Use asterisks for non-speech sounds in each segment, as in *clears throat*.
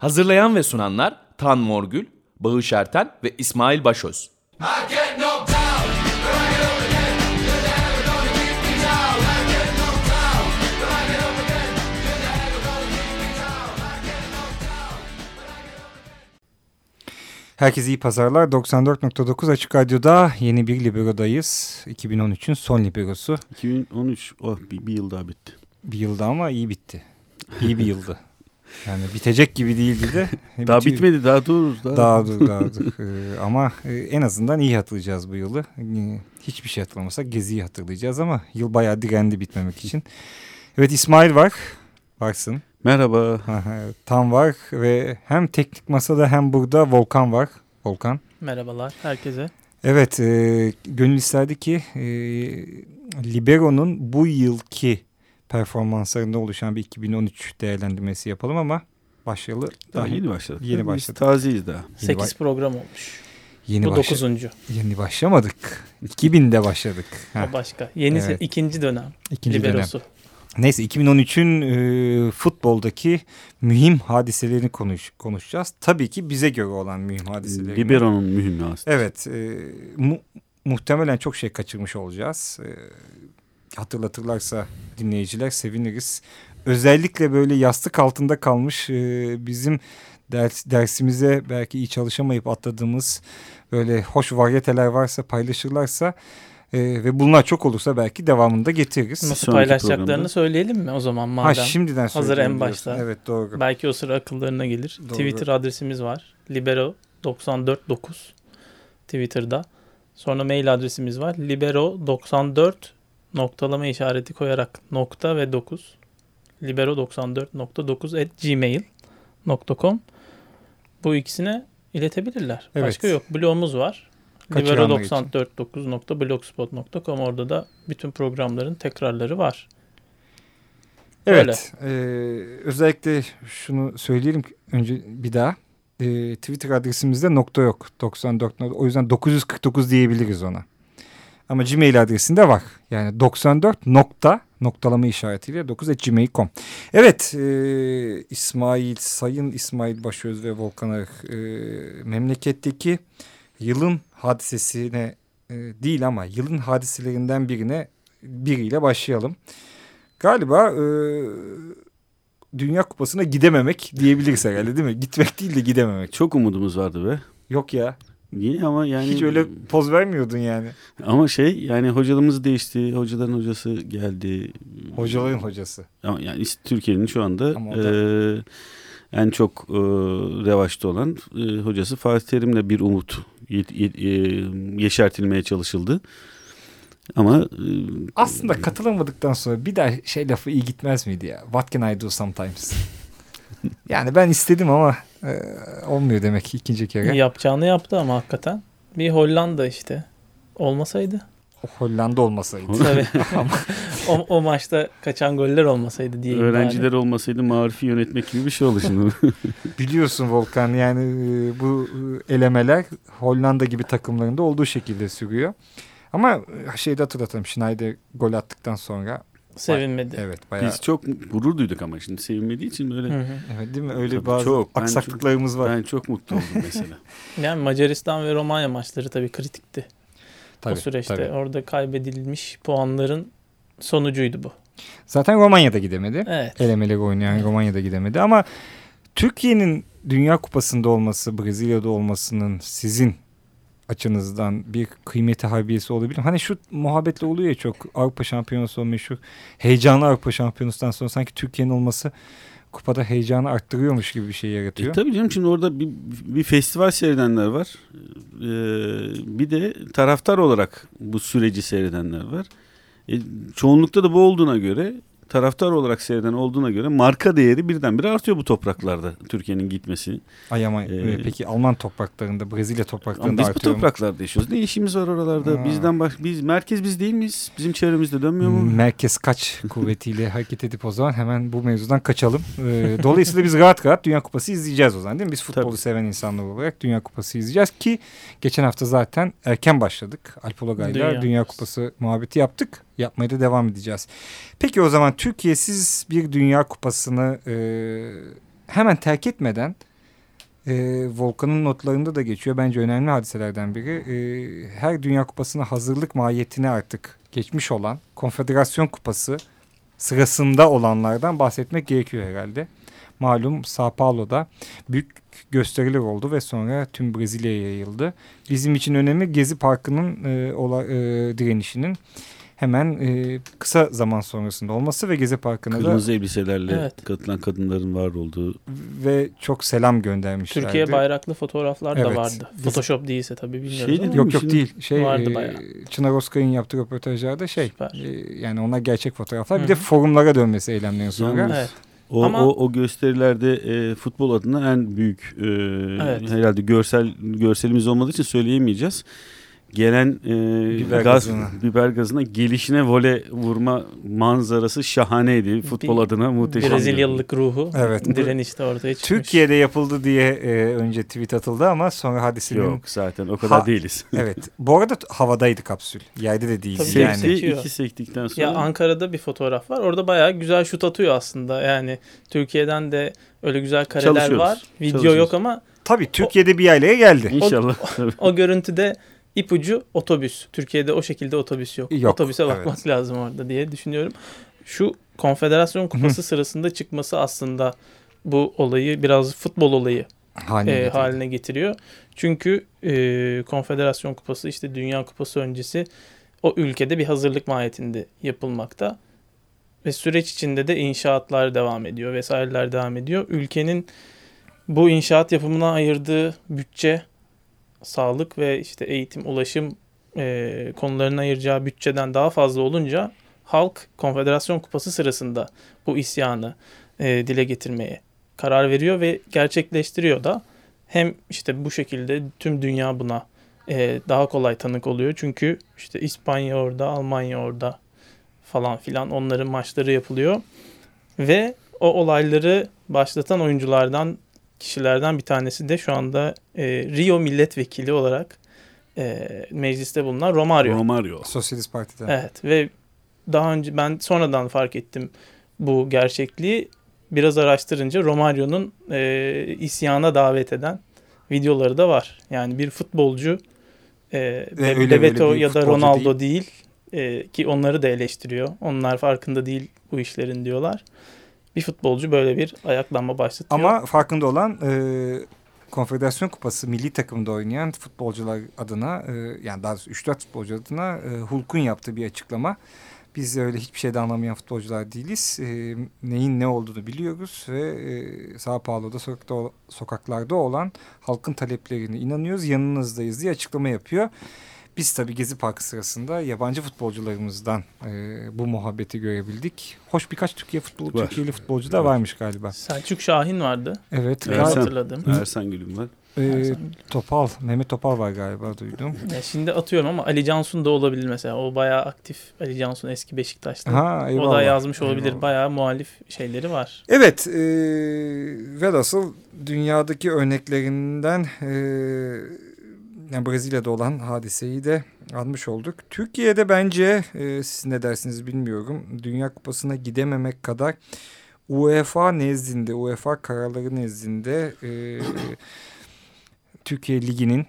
Hazırlayan ve sunanlar Tan Morgül, Bağış Erten ve İsmail Başöz. Herkese iyi pazarlar. 94.9 Açık Radyo'da yeni bir Libero'dayız. 2013'ün son Libero'su. 2013 oh bir, bir yıl daha bitti. Bir yılda ama iyi bitti. İyi bir yıldı. *laughs* Yani bitecek gibi değildi de. *laughs* Daha Bitiyor. bitmedi daha dur. Daha, Daha dur daha dur. Ee, ama e, en azından iyi hatırlayacağız bu yılı. Ee, Hiçbir şey hatırlamasak Gezi'yi hatırlayacağız ama yıl bayağı direndi bitmemek için. Evet İsmail var. Varsın. Merhaba. Tam var ve hem teknik masada hem burada Volkan var. Volkan. Merhabalar herkese. Evet, e, gönül isterdi ki e, Libero'nun bu yılki performanslarında oluşan bir 2013 değerlendirmesi yapalım ama başlayalı Daha daha yeni başladık. Yeni Biz başladık. Tazeyiz daha. 8 baş- program olmuş. Yeni, Bu başla- 9. yeni başlamadık. 2000'de başladık. Ha, O başka. Yenisi Evet. ikinci dönem. ikinci dönem. Liberosu. Neyse 2013'ün e, futboldaki mühim hadiselerini konuş, konuşacağız. Tabii ki bize göre olan mühim hadiselerini. Libero'nun mühimi aslında. Evet, e, mu- muhtemelen çok şey kaçırmış olacağız. E, hatırlatırlarsa dinleyiciler seviniriz. Özellikle böyle yastık altında kalmış e, bizim ders, dersimize belki iyi çalışamayıp atladığımız böyle hoş varyeteler varsa paylaşırlarsa e, ve bunlar çok olursa belki devamında getiririz. Nasıl sonraki paylaşacaklarını programda. söyleyelim mi o zaman Ha madem? şimdiden Hazır en diyorsun. başta. Evet doğru. Belki o sıra akıllarına gelir. Doğru. Twitter adresimiz var. Libero949 Twitter'da. Sonra mail adresimiz var. Libero94 noktalama işareti koyarak nokta ve 9 libero94.9 at gmail.com Bu ikisine iletebilirler. Evet. Başka yok. Blogumuz var. Kaçıranlar için. libero949.blogspot.com Orada da bütün programların tekrarları var. Evet. e, özellikle şunu söyleyelim önce bir daha. E, Twitter adresimizde nokta yok. 94 nokta. O yüzden 949 diyebiliriz ona. Ama Gmail adresinde var. Yani 94 nokta noktalama işaretiyle 9 Evet e, İsmail, Sayın İsmail Başöz ve Volkan Arık e, memleketteki yılın hadisesine e, değil ama yılın hadiselerinden birine biriyle başlayalım. Galiba e, Dünya Kupası'na gidememek diyebiliriz herhalde değil mi? Gitmek değil de gidememek. Çok umudumuz vardı be. Yok ya. Niye ama yani Hiç öyle poz vermiyordun yani. ama şey yani hocalarımız değişti. Hocaların hocası geldi. Hocaların hocası. Ama yani Türkiye'nin şu anda da- eee, en çok eee, revaçta olan eee, hocası Fatih Terim'le bir umut ye- ye- yeşertilmeye çalışıldı. Ama Aslında katılamadıktan sonra bir daha şey lafı iyi gitmez miydi ya? What can I do sometimes? *laughs* yani ben istedim ama e, olmuyor demek ki ikinci kere. Yapacağını yaptı ama hakikaten. Bir Hollanda işte. Olmasaydı. O Hollanda olmasaydı. Tabii. *laughs* o, o maçta kaçan goller olmasaydı diye. öğrenciler olmasaydı marifi yönetmek gibi bir şey oldu şimdi. *laughs* Biliyorsun Volkan yani e, bu elemeler Hollanda gibi takımlarında olduğu şekilde sürüyor. Ama e, şeyde hatırlatalım Schneider gol attıktan sonra Sevinmedi. evet bayağı Biz çok gurur duyduk ama şimdi sevinmediği için böyle Hı hı. evet değil mi öyle Tabii bazı çok. Aksaklıklarımız var. ben çok mutlu oldum mesela. *laughs* Yani Macaristan ve Romanya maçları tabii kritikti. Tabii, o süreçte tabii. orada kaybedilmiş puanların sonucuydu bu. Zaten Romanya'da gidemedi. Evet. Elemeleri oynayan Romanya'da gidemedi ama Türkiye'nin Dünya Kupası'nda olması, Brezilya'da olmasının sizin açınızdan bir kıymeti harbiyesi olabilir? Hani şu muhabbetle oluyor ya çok Avrupa Şampiyonası o meşhur heyecanlı Avrupa Şampiyonası'ndan sonra sanki Türkiye'nin olması kupada heyecanı arttırıyormuş gibi bir şey yaratıyor. E, tabii canım şimdi orada bir, bir festival seyredenler var. Ee, bir de taraftar olarak bu süreci seyredenler var. E, çoğunlukta da bu olduğuna göre taraftar olarak seyreden olduğuna göre marka değeri birdenbire artıyor bu topraklarda Türkiye'nin gitmesi. Ay ama Ee, e, peki Alman topraklarında, Brezilya topraklarında biz bu artıyor mu? topraklarda yaşıyoruz. Ne işimiz var oralarda? Ha. Bizden bak biz merkez biz değil miyiz? Bizim çevremizde dönmüyor mu? Merkez kaç *laughs* kuvvetiyle hareket edip o zaman hemen bu mevzudan kaçalım. Ee, dolayısıyla biz rahat rahat Dünya Kupası izleyeceğiz o zaman değil mi? Biz futbolu Tabii. seven insanlar olarak Dünya Kupası izleyeceğiz ki geçen hafta zaten erken başladık. Alp Ulagay'la Dünya, Dünya Kupası muhabbeti yaptık. Yapmaya da devam edeceğiz. Peki o zaman Türkiye siz bir Dünya Kupası'nı e, hemen terk etmeden e, Volkan'ın notlarında da geçiyor. Bence önemli hadiselerden biri. E, her Dünya Kupası'na hazırlık mahiyetine artık geçmiş olan Konfederasyon Kupası sırasında olanlardan bahsetmek gerekiyor herhalde. Malum Sao Paulo'da büyük gösteriler oldu ve sonra tüm Brezilya'ya yayıldı. Bizim için önemi Gezi Parkı'nın e, ola, e, direnişinin hemen e, kısa zaman sonrasında olması ve Gezi Parkı'na da Kırmızı elbiselerle Evet. katılan kadınların var olduğu. ve çok selam göndermişlerdi. Türkiye bayraklı fotoğraflar da Evet. vardı. Biz- Photoshop değilse tabii bilmiyoruz Şey ama. Yok yok Şimdi değil. Şey vardı e, bayağı. Çınar Oskay'ın yaptığı röportajlarda şey Süper. e, yani onlar gerçek fotoğraflar. Hı Bir de hı. forumlara dönmesi eylemlerin sonra. Yalnız- Evet. O, Ama- o, o gösterilerde e, futbol adına en büyük e, Evet. herhalde görsel görselimiz olmadığı için söyleyemeyeceğiz. Gelen e, Biber gaz gazına. biber gazına gelişine vole vurma manzarası şahaneydi. Futbol Bir adına muhteşem. Brezilyalılık ruhu Evet. direnişte ortaya çıkmış. Türkiye'de yapıldı diye e, önce tweet atıldı ama sonra hadisenin Yok zaten o kadar Ha- değiliz. *laughs* evet. Bu arada havadaydı kapsül. Yerde de değildi Tabii yani. Sekti, iki sektikten sonra. Ya Ankara'da bir fotoğraf var. Orada bayağı güzel şut atıyor aslında. Yani Türkiye'den de öyle güzel kareler var. Video yok ama Tabii Türkiye'de bir yaylaya geldi. İnşallah. Tabii. *laughs* o görüntüde ipucu otobüs. Türkiye'de o şekilde otobüs yok. Yok, Otobüse evet. bakmak *laughs* lazım orada diye düşünüyorum. Şu Konfederasyon Kupası sırasında çıkması aslında bu olayı biraz futbol olayı Haline e, getirdi. haline getiriyor. Çünkü e, Konfederasyon Kupası işte Dünya Kupası öncesi o ülkede bir hazırlık mahiyetinde yapılmakta. Ve süreç içinde de inşaatlar devam ediyor vesaireler devam ediyor. Ülkenin bu inşaat yapımına ayırdığı bütçe, sağlık ve işte eğitim, ulaşım e, konularına ayıracağı bütçeden daha fazla olunca halk Konfederasyon Kupası sırasında bu isyanı e, dile getirmeye karar veriyor ve gerçekleştiriyor da hem işte bu şekilde tüm dünya buna e, daha kolay tanık oluyor. Çünkü işte İspanya orada, Almanya orada falan filan onların maçları yapılıyor. Ve o olayları başlatan oyunculardan, kişilerden bir tanesi de şu anda e, Rio milletvekili olarak e, mecliste bulunan Romario. Romario. Sosyalist Parti'den. Evet ve daha önce ben sonradan fark ettim bu gerçekliği. Biraz araştırınca Romario'nun e, isyana davet eden videoları da var. Yani bir futbolcu e, öyle Bebeto ya da Ronaldo değil, e, ki onları da eleştiriyor. Onlar farkında değil bu işlerin diyorlar. Bir futbolcu böyle bir ayaklanma başlatıyor. Ama farkında olan e, Konfederasyon Kupası milli takımda oynayan futbolcular adına e, yani daha doğrusu 3-4 futbolcu adına e, Hulk'un yaptığı bir açıklama. Biz öyle hiçbir şeyde anlamayan futbolcular değiliz. E, neyin ne olduğunu biliyoruz ve e, Sao Paulo'da sokakta, sokaklarda olan halkın taleplerine inanıyoruz. Yanınızdayız diye açıklama yapıyor. Biz tabii Gezi Parkı sırasında yabancı futbolcularımızdan e, bu muhabbeti görebildik. Hoş birkaç Türkiye futbolu, Var. Türkiye'li futbolcu da Evet. varmış galiba. Selçuk Şahin vardı. Evet. Ersen. hatırladım. Ersan Gülüm var. Ee. Topal, Mehmet Topal var galiba duydum. Ya şimdi atıyorum ama Ali Cansun da olabilir mesela. O bayağı aktif. Ali Cansun eski Beşiktaş'ta. Ha, eyvallah. o da yazmış olabilir. Eyvallah. Bayağı muhalif şeyleri var. Evet, e, velhasıl dünyadaki örneklerinden e, Brezilya'da olan hadiseyi de almış olduk. Türkiye'de bence e, siz ne dersiniz bilmiyorum. Dünya Kupası'na gidememek kadar UEFA nezdinde, UEFA kararları nezdinde e, *clears throat* Türkiye Ligi'nin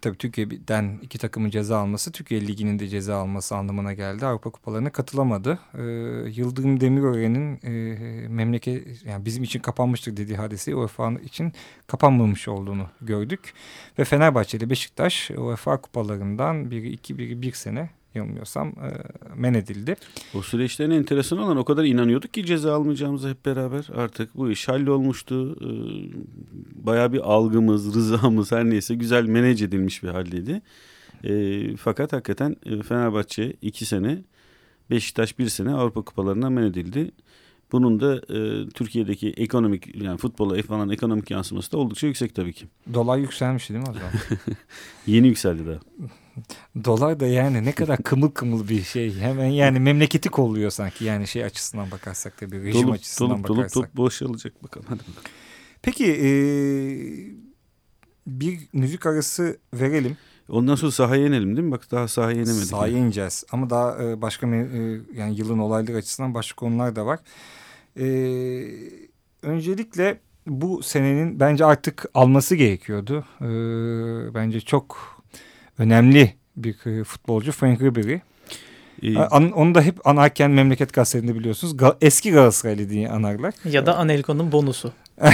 Tabii Türkiye'den iki takımın ceza alması Türkiye Ligi'nin de ceza alması anlamına geldi. Avrupa Kupalarına katılamadı. Ee, Yıldırım Demirören'in e, memleket yani bizim için kapanmıştır dediği hadise UEFA için kapanmamış olduğunu gördük. Ve Fenerbahçe ile Beşiktaş UEFA kupalarından biri iki biri bir sene yanılmıyorsam e, men edildi. O süreçlerin enteresan olan o kadar inanıyorduk ki ceza almayacağımıza hep beraber artık bu iş hallolmuştu. Ee, bayağı bir algımız, rızamız her neyse güzel manage edilmiş bir haldeydi. Ee, fakat hakikaten e, Fenerbahçe iki sene, Beşiktaş bir sene Avrupa kupalarından men edildi. Bunun da e, Türkiye'deki ekonomik yani futbola falan ekonomik yansıması da oldukça yüksek tabii ki. Dolar yükselmiş değil mi o zaman? *laughs* Yeni yükseldi daha. Dolar da yani ne kadar kımıl kımıl bir şey. Hemen yani memleketi kolluyor sanki yani şey açısından bakarsak da bir rejim Dolup açısından dolup dolup bakarsak. dolup boşalacak bakalım. Hadi bakalım. Peki e, bir müzik arası verelim. Ondan sonra sahaya inelim değil mi? Bak daha sahaya inemedik. Sahaya ineceğiz. Ama daha e, başka e, yani yılın olayları açısından başka konular da var. E, öncelikle bu senenin bence artık alması gerekiyordu. Ee, bence çok önemli bir futbolcu Frank Ribery. Ee, onu da hep anarken memleket gazetelerinde biliyorsunuz. Ga, eski Galatasaraylı diye anarlar. Ya da Anelko'nun bonusu *laughs*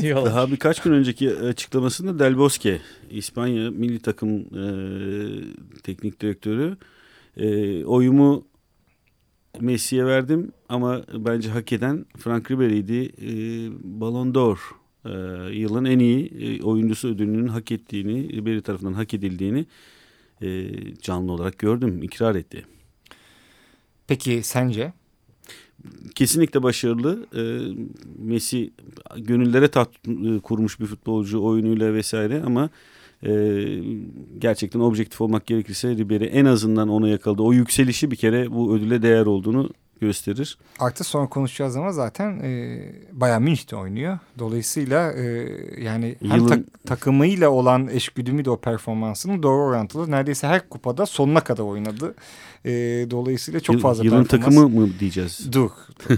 diyorlar. Daha birkaç gün önceki açıklamasında Del Bosque, İspanya milli takım e, teknik direktörü e, oyumu Messi'ye verdim ama bence hak eden Frank Ribery'di. E, Ballon d'Or e, yılın en iyi e, oyuncusu ödülünün hak ettiğini, Ribery tarafından hak edildiğini e, canlı olarak gördüm, ikrar etti. Peki sence? kesinlikle başarılı. E, Messi gönüllere tat e, kurmuş bir futbolcu oyunuyla vesaire ama e, gerçekten objektif olmak gerekirse Ribery en azından ona yakaladı. O yükselişi bir kere bu ödüle değer olduğunu gösterir. Artı sonra konuşacağız ama zaten e, Bayern Münih'te oynuyor. Dolayısıyla e, yani hem Yılın- tak- takımıyla olan eşgüdümü de o performansının doğru orantılı. Neredeyse her kupada sonuna kadar oynadı. E, dolayısıyla çok Yıl- fazla Yılın performans. takımı mı diyeceğiz? Dur.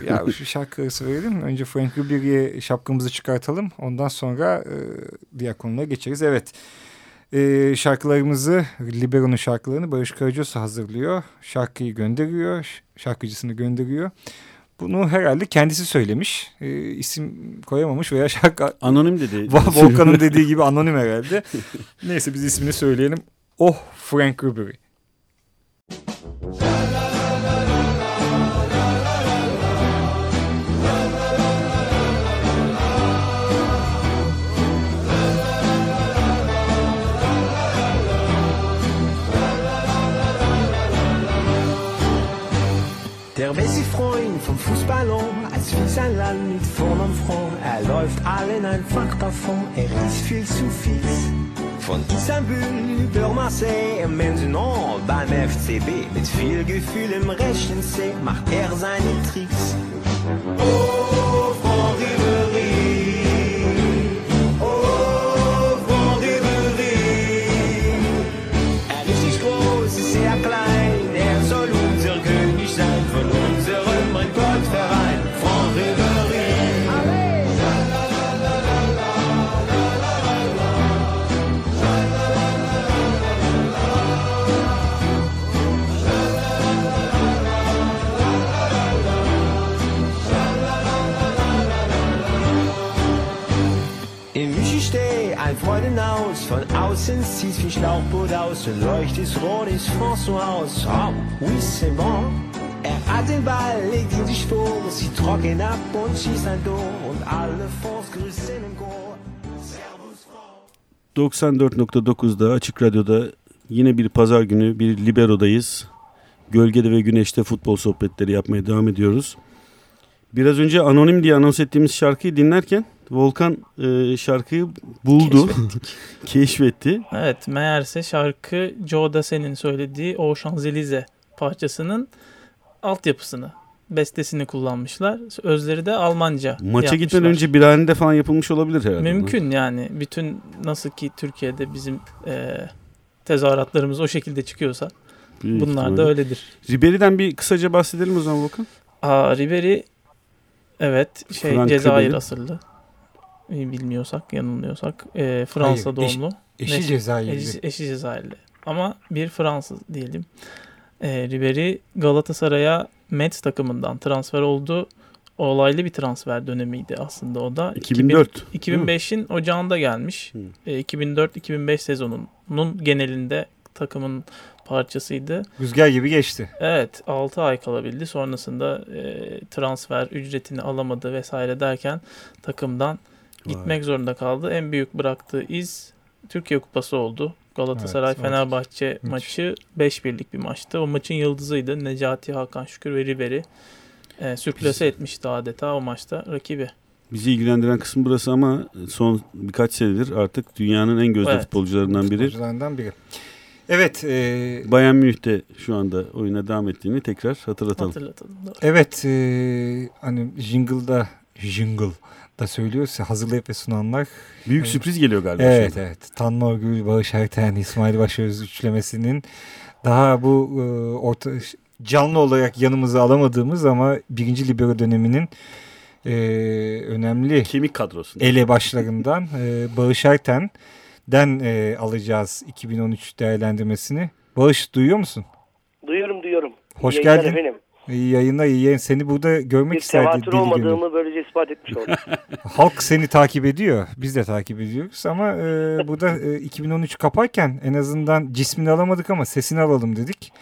ya *laughs* şu şarkıyı söyleyelim. Önce Frank Ribery'e şapkamızı çıkartalım. Ondan sonra e, diğer konulara geçeriz. Evet. E, şarkılarımızı, Libero'nun şarkılarını Barış Karacosu hazırlıyor. Şarkıyı gönderiyor. Şarkıcısını gönderiyor. Bunu herhalde kendisi söylemiş. E, isim koyamamış veya şarkı... *laughs* Anonim dedi. Volkan'ın dediği *laughs* gibi anonim herhalde. *laughs* Neyse biz ismini söyleyelim. Oh Frank Ribery. Der Land mit vornem Front. Er läuft allen einfach davon, er ist viel zu fix. Von Istanbul über Marseille, maintenant beim FCB. Mit viel Gefühl im rechten C macht er seine Tricks. Oh, Franck Ribéry. Schlauchboot aus leuchtet rot ist François aus. Oh, oui, c'est bon. Er hat den Ball, legt ihn sich vor, sieht trocken ab und schießt ein Tor und alle Fonds grüßen im Chor. Servus, Franck. 94.9'da Açık Radyo'da yine bir pazar günü bir Libero'dayız. Gölgede ve güneşte futbol sohbetleri yapmaya devam ediyoruz. Biraz önce anonim diye anons ettiğimiz şarkıyı dinlerken Volkan e, şarkıyı buldu, *laughs* keşfetti. Evet meğerse şarkı Joe Dassin'in söylediği o Şanzelize parçasının altyapısını, bestesini kullanmışlar. Özleri de Almanca Maça yapmışlar. gitmeden önce bir halinde falan yapılmış olabilir herhalde. Mümkün yani. Bütün nasıl ki Türkiye'de bizim e, tezahüratlarımız o şekilde çıkıyorsa Büyük bunlar ihtimalle. da öyledir. Ribery'den bir kısaca bahsedelim o zaman Volkan. Aa, Ribery evet şey Frank Cezayir Ribery. asıllı. İyi Bilmiyorsak, yanılmıyorsak. E, Fransa Hayır, eş- doğumlu. Eşi Neyse, Cezayirli. Eşi, eşi Cezayirli. Ama bir Fransız diyelim. E, Ribery Galatasaray'a Metz takımından transfer oldu. Olaylı bir transfer dönemiydi aslında o da. 2004. 2005'in ocağında gelmiş. E, 2004-2005 sezonunun genelinde takımın parçasıydı. Rüzgar gibi geçti. Evet 6 ay kalabildi. Sonrasında e, transfer ücretini alamadı vesaire derken takımdan gitmek zorunda kaldı. En büyük bıraktığı iz Türkiye Kupası oldu. Galatasaray Evet, Fenerbahçe maçı 5-1'lik bir maçtı. O maçın yıldızıydı. Necati Hakan Şükür ve Ribery. E, sürklase etmişti adeta o maçta rakibi. Bizi ilgilendiren kısım burası ama son birkaç senedir artık dünyanın en gözde Evet. futbolcularından biri. Futbolcularından biri. Evet. E, Bayern Münih'te şu anda oyuna devam ettiğini tekrar hatırlatalım. Hatırlatalım. Doğru. Evet e, hani jingle'da jingle da söylüyorsa hazırlayıp ve sunanlar. Büyük sürpriz geliyor galiba. Evet anda. evet. Tanma Gül, Barış Erten, İsmail Başöz üçlemesinin daha bu e, orta canlı olarak yanımıza alamadığımız ama birinci libero döneminin e, önemli Kemik kadrosu. elebaşlarından e, Bağış Erten'den e, alacağız 2013 değerlendirmesini. Bağış duyuyor musun? Duyuyorum duyuyorum. Hoş İyi geldin. Efendim. İyi yayınlar, iyi yayın. Seni burada görmek Bir isterdi tevatür olmadığımı böylece ispat etmiş oldum. *laughs* Halk seni takip ediyor. Biz de takip ediyoruz ama e, burada e, 2013 kaparken en azından cismini alamadık ama sesini alalım dedik.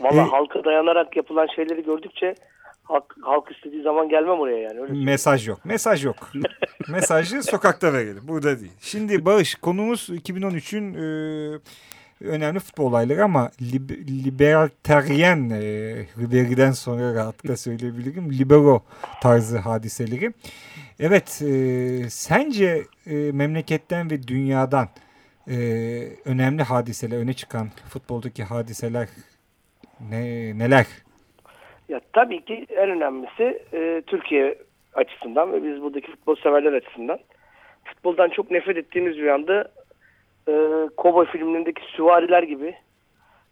Valla E- halka dayanarak yapılan şeyleri gördükçe halk, halk istediği zaman gelmem oraya yani. Öyle. Mesaj yok. Mesaj yok. *laughs* Mesajı sokakta verelim. Burada değil. Şimdi Bağış konumuz 2013'ün e, önemli futbol olayları ama lib libertaryen e, Ribery'den sonra rahatlıkla söyleyebilirim. Libero tarzı hadiseleri. Evet e, sence e, memleketten ve dünyadan e, önemli hadiseler öne çıkan futboldaki hadiseler ne neler? Ya tabii ki en önemlisi e, Türkiye açısından ve biz buradaki futbol severler açısından futboldan çok nefret ettiğimiz bir anda e, Cowboy filmlerindeki süvariler gibi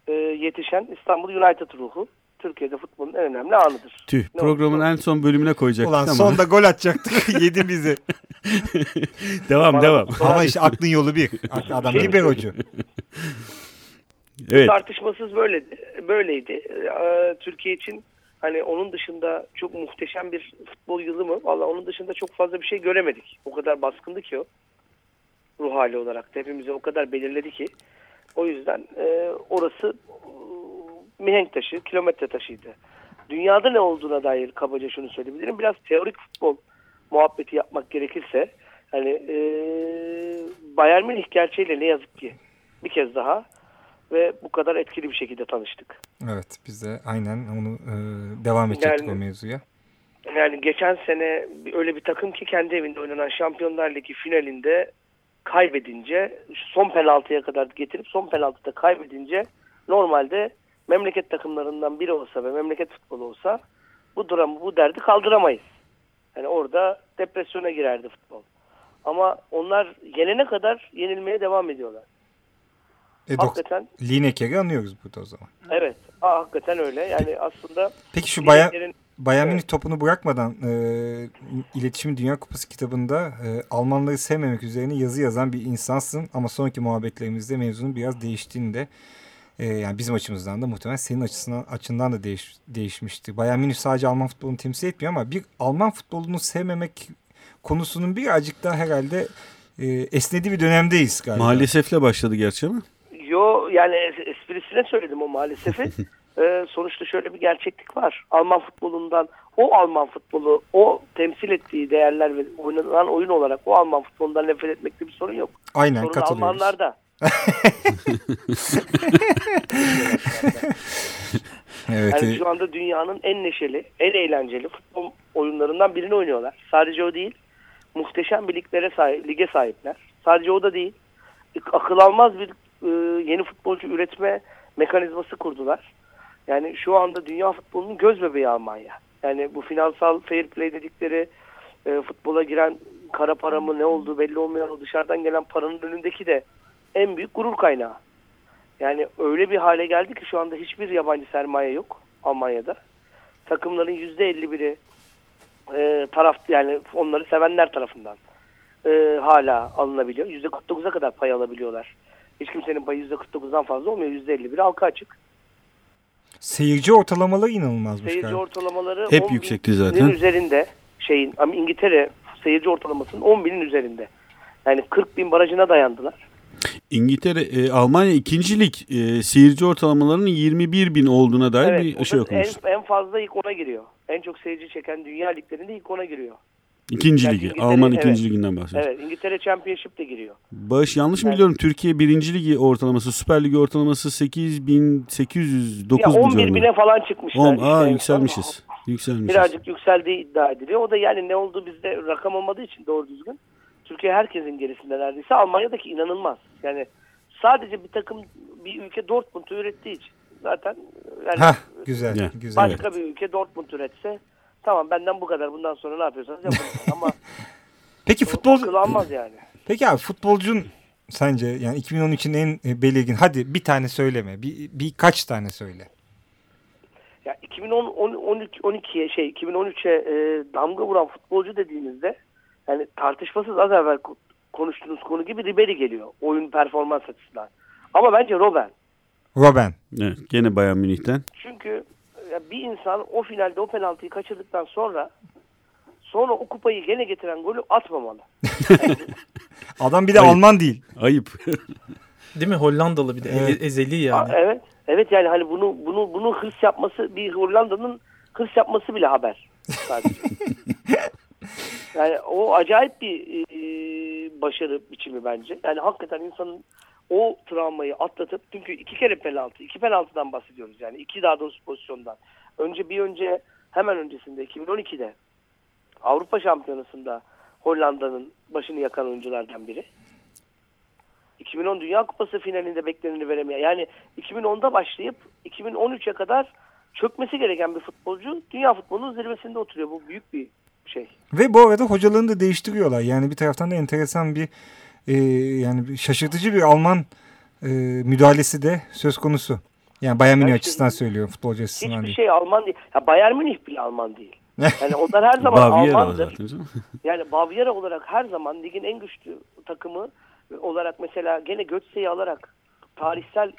e, yetişen İstanbul United ruhu Türkiye'de futbolun en önemli anıdır. Tüh Ne programın oldu? en son bölümüne koyacaktık Ulan ama. sonda gol atacaktık *laughs* yedi bizi. *laughs* devam Bana- devam. *laughs* Ama işte aklın yolu bir. Adam liberocu. Evet. Tartışmasız böyleydi. böyleydi. Ee, Türkiye için hani onun dışında çok muhteşem bir futbol yılı mı? Valla onun dışında çok fazla bir şey göremedik. O kadar baskındı ki o. Ruh hali olarak da hepimizi o kadar belirledi ki. O yüzden e, orası e, mihenk taşı, kilometre taşıydı. Dünyada ne olduğuna dair kabaca şunu söyleyebilirim. Biraz teorik futbol muhabbeti yapmak gerekirse hani e, Bayern Münih gerçeğiyle ne yazık ki bir kez daha ve bu kadar etkili bir şekilde tanıştık. Evet biz de aynen onu e, devam edecektik Yani- o mevzuya. Yani geçen sene öyle bir takım ki kendi evinde oynanan Şampiyonlar Ligi finalinde kaybedince son penaltıya kadar getirip son penaltıda kaybedince normalde memleket takımlarından biri olsa ve memleket futbolu olsa bu dramı bu derdi kaldıramayız. Yani orada depresyona girerdi futbol. Ama onlar yenene kadar yenilmeye devam ediyorlar. E, Hakikaten Lineker'i anıyoruz burada o zaman. evet. Aa, hakikaten öyle. Yani aslında Peki şu Lineker'in- Bayern Evet. Münih topunu bırakmadan e, İletişim Dünya Kupası kitabında e, Almanları sevmemek üzerine yazı yazan bir insansın ama sonraki muhabbetlerimizde mevzunun biraz değiştiğini de e, yani bizim açımızdan da muhtemelen senin açısından açından da değiş, değişmişti. Bayern Münih sadece Alman futbolunu temsil etmiyor ama bir Alman futbolunu sevmemek konusunun birazcık daha herhalde e, esnediği bir dönemdeyiz galiba. Maalesefle başladı gerçi ama. Yo yani es- esprisine söyledim o maalesef. *laughs* Ee, sonuçta şöyle bir gerçeklik var. Alman futbolundan o Alman futbolu o temsil ettiği değerler ve oynanan oyun olarak o Alman futbolundan nefret etmekte bir sorun yok. Aynen Sorun katılıyoruz. Almanlarda. *laughs* Evet, Yani e, şu anda dünyanın en neşeli, en eğlenceli futbol oyunlarından birini oynuyorlar. Sadece o değil. Muhteşem bir liglere sahip, lige sahipler. Sadece o da değil. Akıl almaz bir e, yeni futbolcu üretme mekanizması kurdular. Yani şu anda dünya futbolunun göz bebeği Almanya. Yani bu finansal fair play dedikleri e, futbola giren kara para mı ne olduğu belli olmayan o dışarıdan gelen paranın önündeki de en büyük gurur kaynağı. Yani öyle bir hale geldi ki şu anda hiçbir yabancı sermaye yok Almanya'da. Takımların yüzde 51'i e, taraf yani onları sevenler tarafından e, hala alınabiliyor. Yüzde 49'a kadar pay alabiliyorlar. Hiç kimsenin payı yüzde 49'dan fazla olmuyor. Yüzde 51'i halka açık. Seyirci ortalamaları inanılmazmış Seyirci galiba. ortalamaları Hep 10 bin yüksekti zaten. üzerinde şeyin ama İngiltere seyirci ortalamasının 10 binin üzerinde. Yani 40 bin barajına dayandılar. İngiltere, e, Almanya ikinci lig e, seyirci ortalamalarının 21 bin olduğuna dair Evet, bir şey okumuştum. en, en fazla ilk ona giriyor. En çok seyirci çeken dünya liglerinde ilk ona giriyor. İkinci Yani ligi. İngiltere- Alman evet. ikinci liginden bahsediyoruz. Evet, İngiltere Championship de giriyor. Bağış yanlış mı Evet. biliyorum? Türkiye birinci ligi ortalaması, Süper Ligi ortalaması 8800, 9 ya bin 11 bine falan çıkmışlar. On, işte aa yükselmişiz. Yükselmişiz. Birazcık yükseldiği iddia ediliyor. O da yani ne oldu bizde rakam olmadığı için doğru düzgün. Türkiye herkesin gerisinde neredeyse. Almanya'daki inanılmaz. Yani sadece bir takım bir ülke Dortmund'u ürettiği için zaten yani Hah güzel Ya, güzel. başka bir ülke Dortmund üretse tamam benden bu kadar bundan sonra ne yapıyorsanız yapın. *laughs* Ama Peki futbol almaz yani. Peki abi futbolcun sence yani 2013'ün en e, belirgin hadi bir tane söyleme. Bir birkaç tane söyle. ya 2010 12 12'ye şey 2013'e e, damga vuran futbolcu dediğimizde yani tartışmasız az evvel konuştuğunuz konu gibi Ribery geliyor oyun performans açısından. Ama bence Robben. Robben. Evet, gene Bayern Münih'ten. Çünkü bir insan o finalde o penaltıyı kaçırdıktan sonra sonra o kupayı gene getiren golü atmamalı. *laughs* Adam bir de Ayıp. Alman değil. Ayıp. *laughs* Değil mi? Hollandalı bir de. Evet. E- ezeli yani. Aa, evet. Evet yani hani bunu bunu bunu hırs yapması bir Hollanda'nın hırs yapması bile haber. Sadece. *laughs* yani o acayip bir e, başarı biçimi bence. Yani hakikaten insanın o travmayı atlatıp çünkü iki kere penaltı, iki penaltıdan bahsediyoruz yani iki daha doğrusu pozisyondan. Önce bir önce hemen öncesinde 2012'de Avrupa Şampiyonası'nda Hollanda'nın başını yakan oyunculardan biri. 2010 Dünya Kupası finalinde bekleneni veremeyen yani 2010'da başlayıp 2013'e kadar çökmesi gereken bir futbolcu dünya futbolunun zirvesinde oturuyor. Bu büyük bir şey. Ve bu arada hocalarını da değiştiriyorlar. Yani bir taraftan da enteresan bir e, yani bir şaşırtıcı bir Alman e, müdahalesi de söz konusu. Yani Bayern Münih Yani açısından söylüyorum futbolcu açısından Hiçbir değil. şey Alman değil. Ya Bayern Münih bile Alman değil. *laughs* Yani onlar her zaman Almandır. zaten. *laughs* Yani Baviera olarak her zaman ligin en güçlü takımı olarak mesela gene Götze'yi alarak tarihsel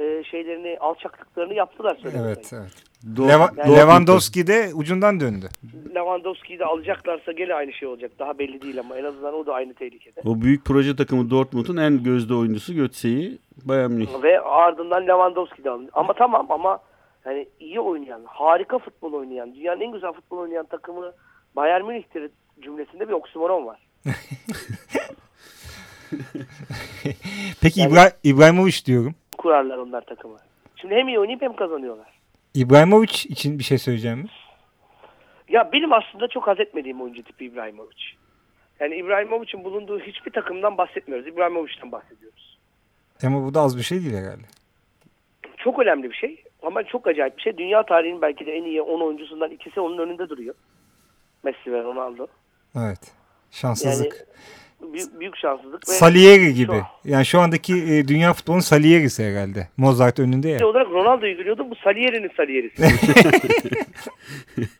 e, şeylerini, alçaklıklarını yaptılar. Evet, evet. Do- Leva- Yani- Lewandowski de ucundan döndü. Lewandowski'yi de alacaklarsa gene aynı şey olacak. Daha belli değil ama en azından o da aynı tehlikede. O büyük proje takımı Dortmund'un en gözde oyuncusu Götze'yi Bayern Münih. Ve ardından Lewandowski de alındı. Ama tamam ama yani iyi oynayan, harika futbol oynayan, dünyanın en güzel futbol oynayan takımı Bayern Münih'tir cümlesinde bir oksimoron var. *laughs* Peki Yani- İbra- İbrahimovic diyorum. Kurarlar onlar takımı. Şimdi hem iyi oynayıp hem kazanıyorlar. İbrahimovic için bir şey söyleyeceğim mi? Ya benim aslında çok haz etmediğim oyuncu tipi İbrahimovic. Yani İbrahimovic'in bulunduğu hiçbir takımdan bahsetmiyoruz. İbrahimovic'ten bahsediyoruz. Ama bu da az bir şey değil herhalde. Çok önemli bir şey ama çok acayip bir şey. Dünya tarihinin belki de en iyi 10 oyuncusundan ikisi onun önünde duruyor. Messi ve Ronaldo. Evet. Şanssızlık. Büyük, büyük şanssızlık. Ve Salieri gibi. Şu- Yani şu andaki e, dünya futbolunun Salieri'si herhalde. Mozart önünde ya. Bir olarak Ronaldo'yu görüyordum. Bu Salieri'nin Salieri'si. *laughs*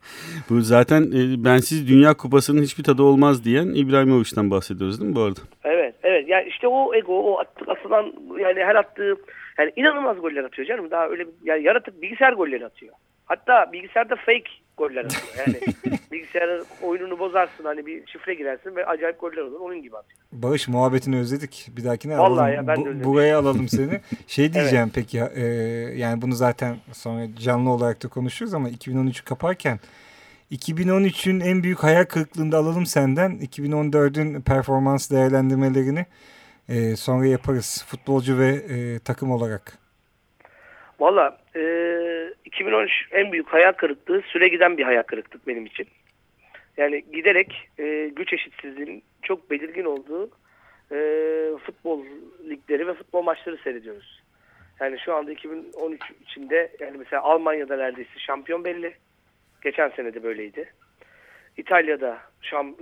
Bu zaten e, bensiz Dünya Kupası'nın hiçbir tadı olmaz diyen İbrahimovic'den bahsediyoruz değil mi bu arada? evet, evet. Yani işte o ego, o at- atılan yani her attığı yani inanılmaz goller atıyor canım. Daha öyle bir- yani yaratık bilgisayar golleri atıyor. Hatta bilgisayarda fake goller atıyor. *laughs* Yani bilgisayarın oyununu bozarsın hani bir şifre girersin ve acayip goller olur. Onun gibi atıyor. Bağış muhabbetini özledik. Bir dahakine Vallahi alalım. ya, ben de Bu- buraya alalım seni. *laughs* Şey diyeceğim peki ya, e, yani bunu zaten sonra canlı olarak da konuşuruz ama 2013'ü kaparken 2013'ün en büyük hayal kırıklığında alalım senden. 2014'ün performans değerlendirmelerini e, sonra yaparız. Futbolcu ve e, takım olarak. Valla e, 2013 en büyük hayal kırıklığı süre giden bir hayal kırıklık benim için. Yani giderek e, güç eşitsizliğinin çok belirgin olduğu e, futbol ligleri ve futbol maçları seyrediyoruz. Yani şu anda 2013 içinde yani mesela Almanya'da neredeyse şampiyon belli. Geçen sene de böyleydi. İtalya'da şam,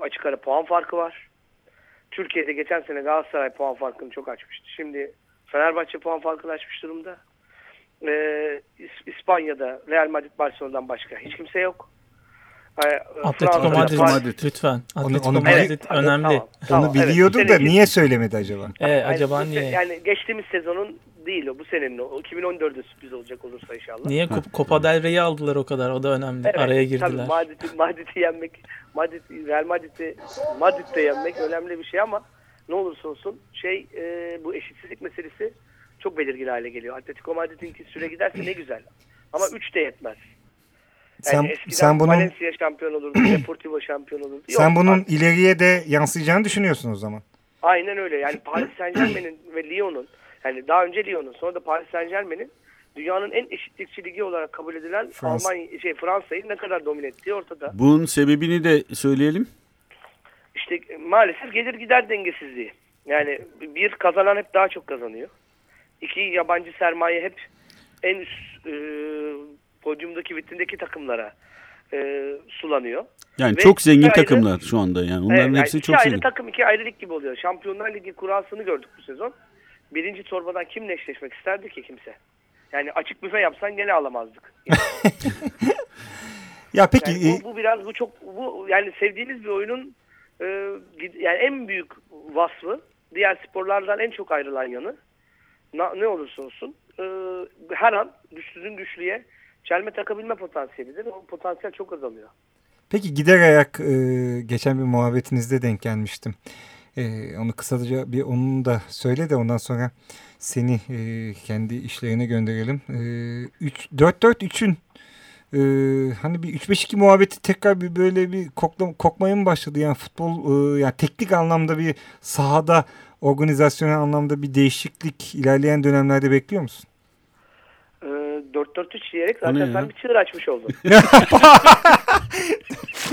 açık ara puan farkı var. Türkiye'de geçen sene Galatasaray puan farkını çok açmıştı. Şimdi Fenerbahçe puan farkını açmış durumda. İs- İspanya'da Real Madrid Barcelona'dan başka hiç kimse yok. Ee, Atletico Madrid, Madrid. lütfen. Onu- Atletico onu Madrid Evet, önemli. tamam, tamam, Onu evet. biliyordur Bu da niye söylemedi acaba? E, Yani acaba niye? Yani geçtiğimiz sezonun değil o bu senenin o. 2014'de sürpriz olacak olursa inşallah. Niye Copa del Rey'i aldılar o kadar? O da önemli. Evet, Araya Tabii girdiler. Madrid'i, Madrid'i yenmek, Madrid, Real Madrid'i Madrid'de yenmek önemli bir şey ama ne olursa olsun şey e, bu eşitsizlik meselesi çok belirgin hale geliyor. Atletico Madrid'inki süre giderse ne güzel. Ama 3 de yetmez. Yani Sen, eskiden sen bunun Valencia şampiyon olurdu, *clears throat* Deportivo şampiyon olurdu. Yok, sen bunun artık- ileriye de yansıyacağını düşünüyorsun o zaman. Aynen öyle. Yani Paris Saint Germain'in ve Lyon'un yani daha önce Lyon'un sonra da Paris Saint Germain'in dünyanın en eşitlikçi ligi olarak kabul edilen Fransa. Almanya şey Fransa'yı ne kadar domine ettiği ortada. Bunun sebebini de söyleyelim. İşte maalesef gelir gider dengesizliği. Yani bir kazanan hep daha çok kazanıyor. İki yabancı sermaye hep en üst e, podyumdaki vitrindeki takımlara e, sulanıyor. Yani Ve çok zengin ayrı- takımlar şu anda yani. Onların Evet, hepsi yani çok ayrı zengin. takım iki ayrı lig gibi oluyor. Şampiyonlar Ligi kurasını gördük bu sezon. Birinci torbadan kimle eşleşmek isterdi ki kimse? Yani açık büfe yapsan gene alamazdık. *laughs* Ya peki yani e, bu, bu biraz bu çok bu yani sevdiğiniz bir oyunun e, yani en büyük vasfı diğer sporlardan en çok ayrılan yanı na- ne olursa olsun e, her an güçsüzün güçlüye çelme takabilme potansiyelidir. O potansiyel çok azalıyor. Peki gider ayak e, geçen bir muhabbetinizde denk gelmiştim. E, onu kısaca bir onun da söyle de ondan sonra seni e, kendi işlerine gönderelim. E, 4-4-3'ün e, hani bir 3-5-2 muhabbeti tekrar bir böyle bir kokla, kokmaya mı başladı? Yani futbol e, yani teknik anlamda bir sahada organizasyonel anlamda bir değişiklik ilerleyen dönemlerde bekliyor musun? E, 4-4-3 diyerek O ne zaten sen bir çığır açmış oldun. *laughs*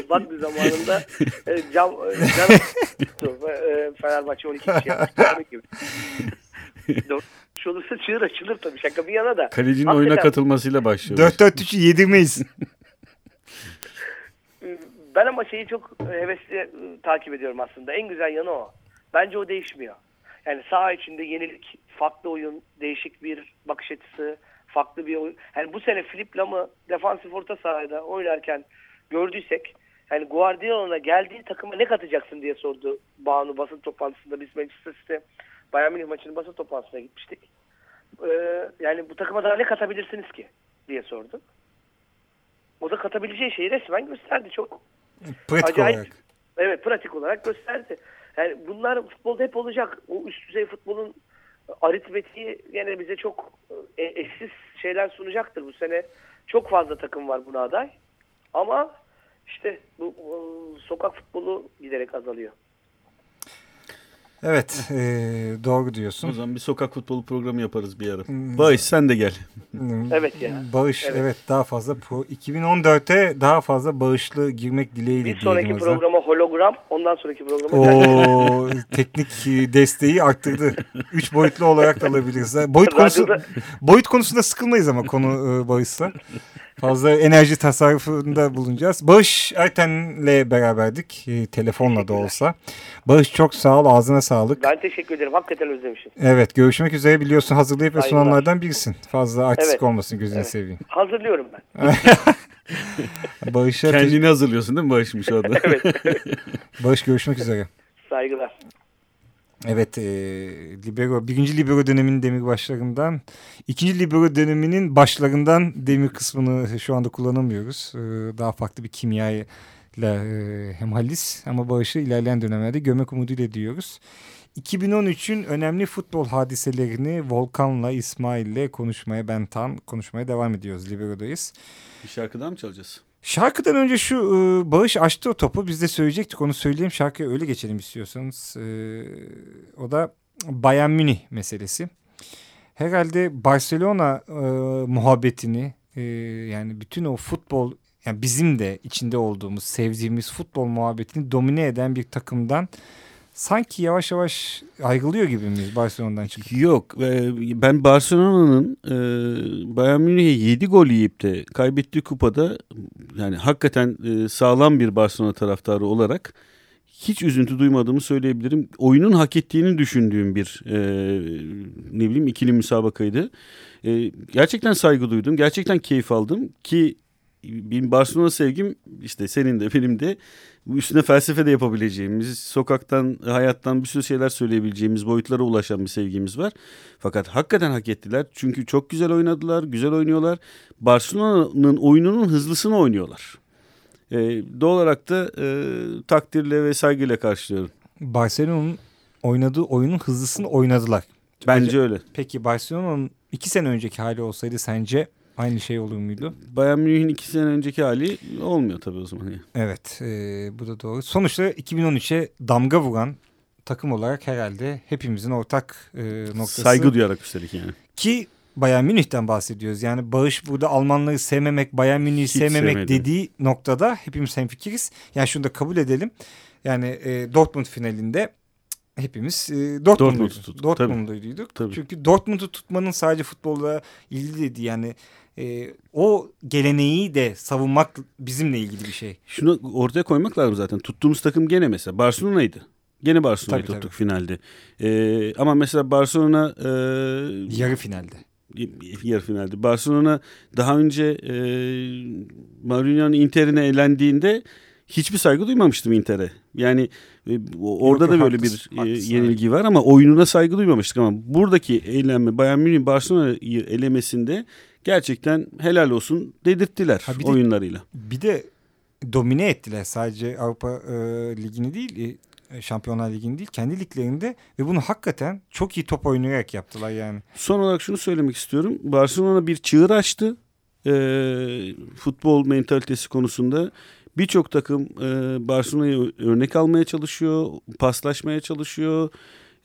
Bak bir zamanında e, cam, e, can tuttu. E, Fenerbahçe 12 kişi yapmış. Gibi. 4 olursa çığır açılır tabii şaka bir yana da. Kalecinin Hakikaten, oyuna katılmasıyla başlıyor. 4-4-3'ü yedirmeyiz. *laughs* Ben ama şeyi çok hevesli e, takip ediyorum aslında. En güzel yanı o. Bence o değişmiyor. Yani saha içinde yenilik, farklı oyun, değişik bir bakış açısı, farklı bir oyun. Yani bu sene Filip Lam'ı defansif orta sahada oynarken gördüysek yani Guardiola'na geldiği takıma ne katacaksın diye sordu Banu basın toplantısında. Biz Manchester City Bayern Münih maçının basın toplantısına gitmiştik. Ee, yani bu takıma daha ne katabilirsiniz ki diye sordu. O da katabileceği şeyi resmen gösterdi. Çok Pratik Acayip. olarak. Evet pratik olarak gösterdi. Yani bunlar futbolda hep olacak. O üst düzey futbolun aritmetiği gene bize çok e, eşsiz şeyler sunacaktır bu sene. Çok fazla takım var buna aday. Ama işte bu e, sokak futbolu giderek azalıyor. Evet e, doğru O diyorsun. zaman bir sokak futbolu programı yaparız bir ara. Hmm. Bağış sen de gel. Evet ya. Bağış evet, Evet. daha fazla pro 2014'e daha fazla bağışlı girmek dileğiyle Bir sonraki o programa hologram, ondan sonraki programa O *laughs* teknik e, desteği arttırdı. Üç boyutlu olarak da alabiliriz. Boyut konusu boyut konusunda sıkılmayız ama konu e, bağışsa. Fazla enerji tasarrufunda bulunacağız. Bağış Erten'le beraberdik. e, telefonla da olsa. Bağış çok sağ ol. Ağzına sağlık. Ben teşekkür ederim. Hakikaten özlemişim. Evet görüşmek üzere biliyorsun hazırlayıp ve sunanlardan birisin. Fazla artistik Evet. olmasın gözünü Evet. seveyim. Hazırlıyorum ben. *laughs* Bağış'a Kendini hazırlıyorsun değil mi Bağış'mış o anda? Evet. *laughs* Bağış görüşmek üzere. Saygılar. Evet, e, libero, birinci libero döneminin demir başlarından, ikinci libero döneminin başlarından demir kısmını şu anda kullanamıyoruz. E, daha farklı bir kimyayla e, hemhaliz ama bağışı ilerleyen dönemlerde görmek umuduyla diyoruz. 2013'ün önemli futbol hadiselerini Volkan'la, İsmail'le konuşmaya, ben Tan konuşmaya devam ediyoruz. Libero'dayız. bir şarkıdan mı çalacağız? Şarkıdan önce şu e, Bağış açtı o topu. Biz de söyleyecektik onu söyleyeyim. Şarkıya öyle geçelim istiyorsanız. E, o da Bayern Münih meselesi. Herhalde Barcelona e, muhabbetini e, yani bütün o futbol yani bizim de içinde olduğumuz sevdiğimiz futbol muhabbetini domine eden bir takımdan sanki yavaş yavaş ayrılıyor gibi miyiz Barcelona'dan çıkıp? Yok. e, Ben Barcelona'nın e, Bayern Münih'e 7 gol yiyip de kaybettiği kupada yani hakikaten e, sağlam bir Barcelona taraftarı olarak hiç üzüntü duymadığımı söyleyebilirim. Oyunun hak ettiğini düşündüğüm bir e, ne bileyim ikili müsabakaydı. E, gerçekten saygı duydum. Gerçekten keyif aldım ki benim Barcelona sevgim işte senin de benim de bu üstüne felsefe de yapabileceğimiz, sokaktan, hayattan bir sürü şeyler söyleyebileceğimiz boyutlara ulaşan bir sevgimiz var. Fakat hakikaten hak ettiler. Çünkü çok güzel oynadılar, güzel oynuyorlar. Barcelona'nın oyununun hızlısını oynuyorlar. Ee, doğal olarak da e, takdirle ve saygıyla karşılıyorum. Barcelona'nın oynadığı oyunun hızlısını oynadılar. Bence öyle. Peki Barcelona'nın iki sene önceki hali olsaydı sence aynı şey olur muydu? Bayern Münih'in iki sene önceki hali olmuyor tabii o zaman. Evet e, bu da doğru. Sonuçta 2013'e damga vuran takım olarak herhalde hepimizin ortak e, noktası. Saygı duyarak üstelik yani. Ki Bayern Münih'ten bahsediyoruz. Yani Bağış burada Almanları sevmemek, Bayern Münih'i sevmemek sevmedi. dediği noktada hepimiz hemfikiriz. Yani şunu da kabul edelim. Yani e, Dortmund finalinde hepimiz e. Dortmund'u tuttuk, Dortmund'luyduk. Tabii. Çünkü Dortmund'u tutmanın sadece futbolla ilgili değil. Yani e, o geleneği de savunmak bizimle ilgili bir şey. Şunu ortaya koymak lazım zaten. Tuttuğumuz takım gene mesela Barcelona'ydı. Gene Barcelona'yı tuttuk tabii. finalde. Ee, ama mesela Barcelona e, Yarı finalde. yarı finalde. Barcelona daha önce e, Mourinho'nun Inter'ine elendiğinde hiçbir saygı duymamıştım Inter'e. Yani e, orada Yok, da böyle haklısın, bir e, haklısın, yenilgi var ama oyununa saygı duymamıştık ama buradaki eğlenme Bayern Münih Barcelona'yı elemesinde gerçekten helal olsun dedirttiler Ha bir de- oyunlarıyla. Bir de domine ettiler sadece Avrupa e, Ligi'ni değil, e, Şampiyonlar Ligi'ni değil, kendi liglerinde ve bunu hakikaten çok iyi top oynayarak yaptılar yani. Son olarak şunu söylemek istiyorum. Barcelona bir çığır açtı. Ee, futbol mentalitesi konusunda. Birçok takım e, Barcelona'ya örnek almaya çalışıyor. Paslaşmaya çalışıyor.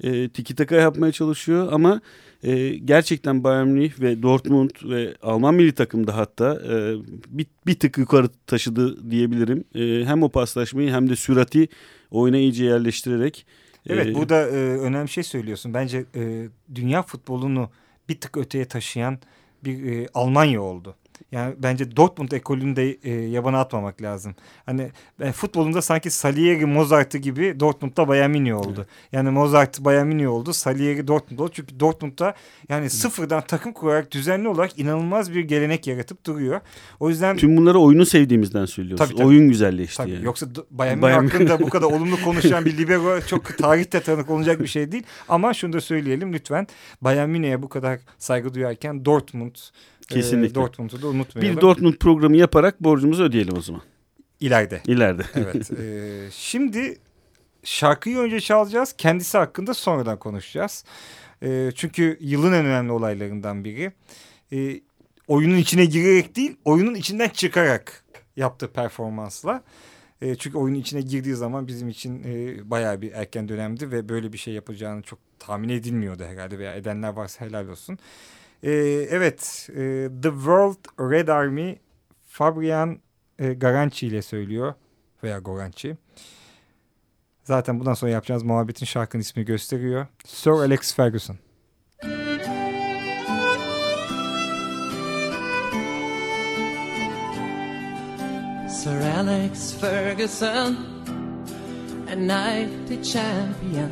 E, tiki taka yapmaya çalışıyor. Ama e, gerçekten Bayern Münih ve Dortmund ve Alman milli takım da hatta e, bir, bir tık yukarı taşıdı diyebilirim. E, hem o paslaşmayı hem de sürati oyuna iyice yerleştirerek. Evet e, burada e, önemli şey söylüyorsun. Bence e, dünya futbolunu bir tık öteye taşıyan bir e, Almanya oldu. Yani bence Dortmund ekolünü de e, yabana atmamak lazım. Hani ben futbolunda sanki Salieri Mozart'ı gibi Dortmund'da Bayern Münih oldu. Yani Mozart Bayern Münih oldu, Salieri Dortmund oldu. Çünkü Dortmund'da yani sıfırdan takım kurarak düzenli olarak inanılmaz bir gelenek yaratıp duruyor. O yüzden Tüm bunları oyunu sevdiğimizden söylüyoruz. Tabii, tabii. Oyun güzelleşti Tabii. yani. Yoksa do- Bayern *laughs* Münih Bayern Münih- hakkında bu kadar olumlu konuşan bir *laughs* libero çok tarihte tanık olacak bir şey değil. Ama şunu da söyleyelim lütfen. Bayern Münih'e bu kadar saygı duyarken Dortmund e, Kesinlikle. Dortmund'u da unutmayalım. Bir Dortmund programı yaparak borcumuzu ödeyelim o zaman. ileride. İleride. *laughs* Evet. e, şimdi şarkıyı önce çalacağız. Kendisi hakkında sonradan konuşacağız. E, çünkü yılın en önemli olaylarından biri. E, oyunun içine girerek değil, oyunun içinden çıkarak yaptığı performansla. E, çünkü oyunun içine girdiği zaman bizim için e, bayağı bir erken dönemdi ve böyle bir şey yapacağını çok tahmin edilmiyordu herhalde veya edenler varsa helal olsun. E, evet, e, The World Red Army Fabian e, Garanci ile söylüyor veya Goranci. Zaten bundan sonra yapacağımız muhabbetin şarkının ismi gösteriyor. Sir Alex Ferguson. Sir Alex Ferguson, a night the champion.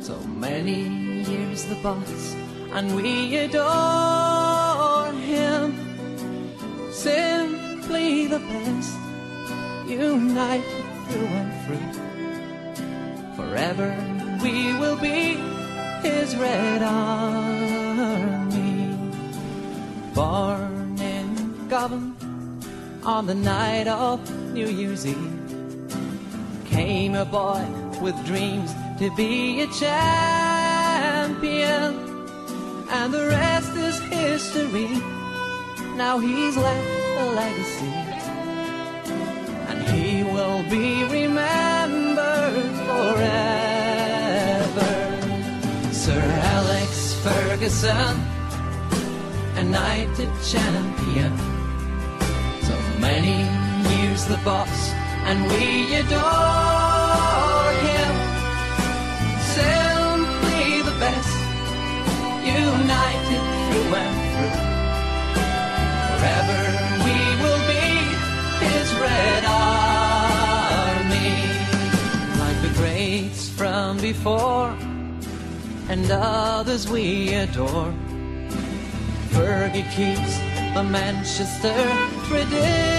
So many years the boss, and we adore him. Simply the best, united through and through. Forever we will be his red army. Born in Govan on the night of New Year's Eve. Came a boy with dreams to be a champion, and the rest is history. Now he's left a legacy, and he will be remembered forever. Sir Alex Ferguson, a knighted champion so many years the boss, and we adore united through and through. Forever we will be his red army, like the greats from before, and others we adore. Fergie keeps the Manchester tradition.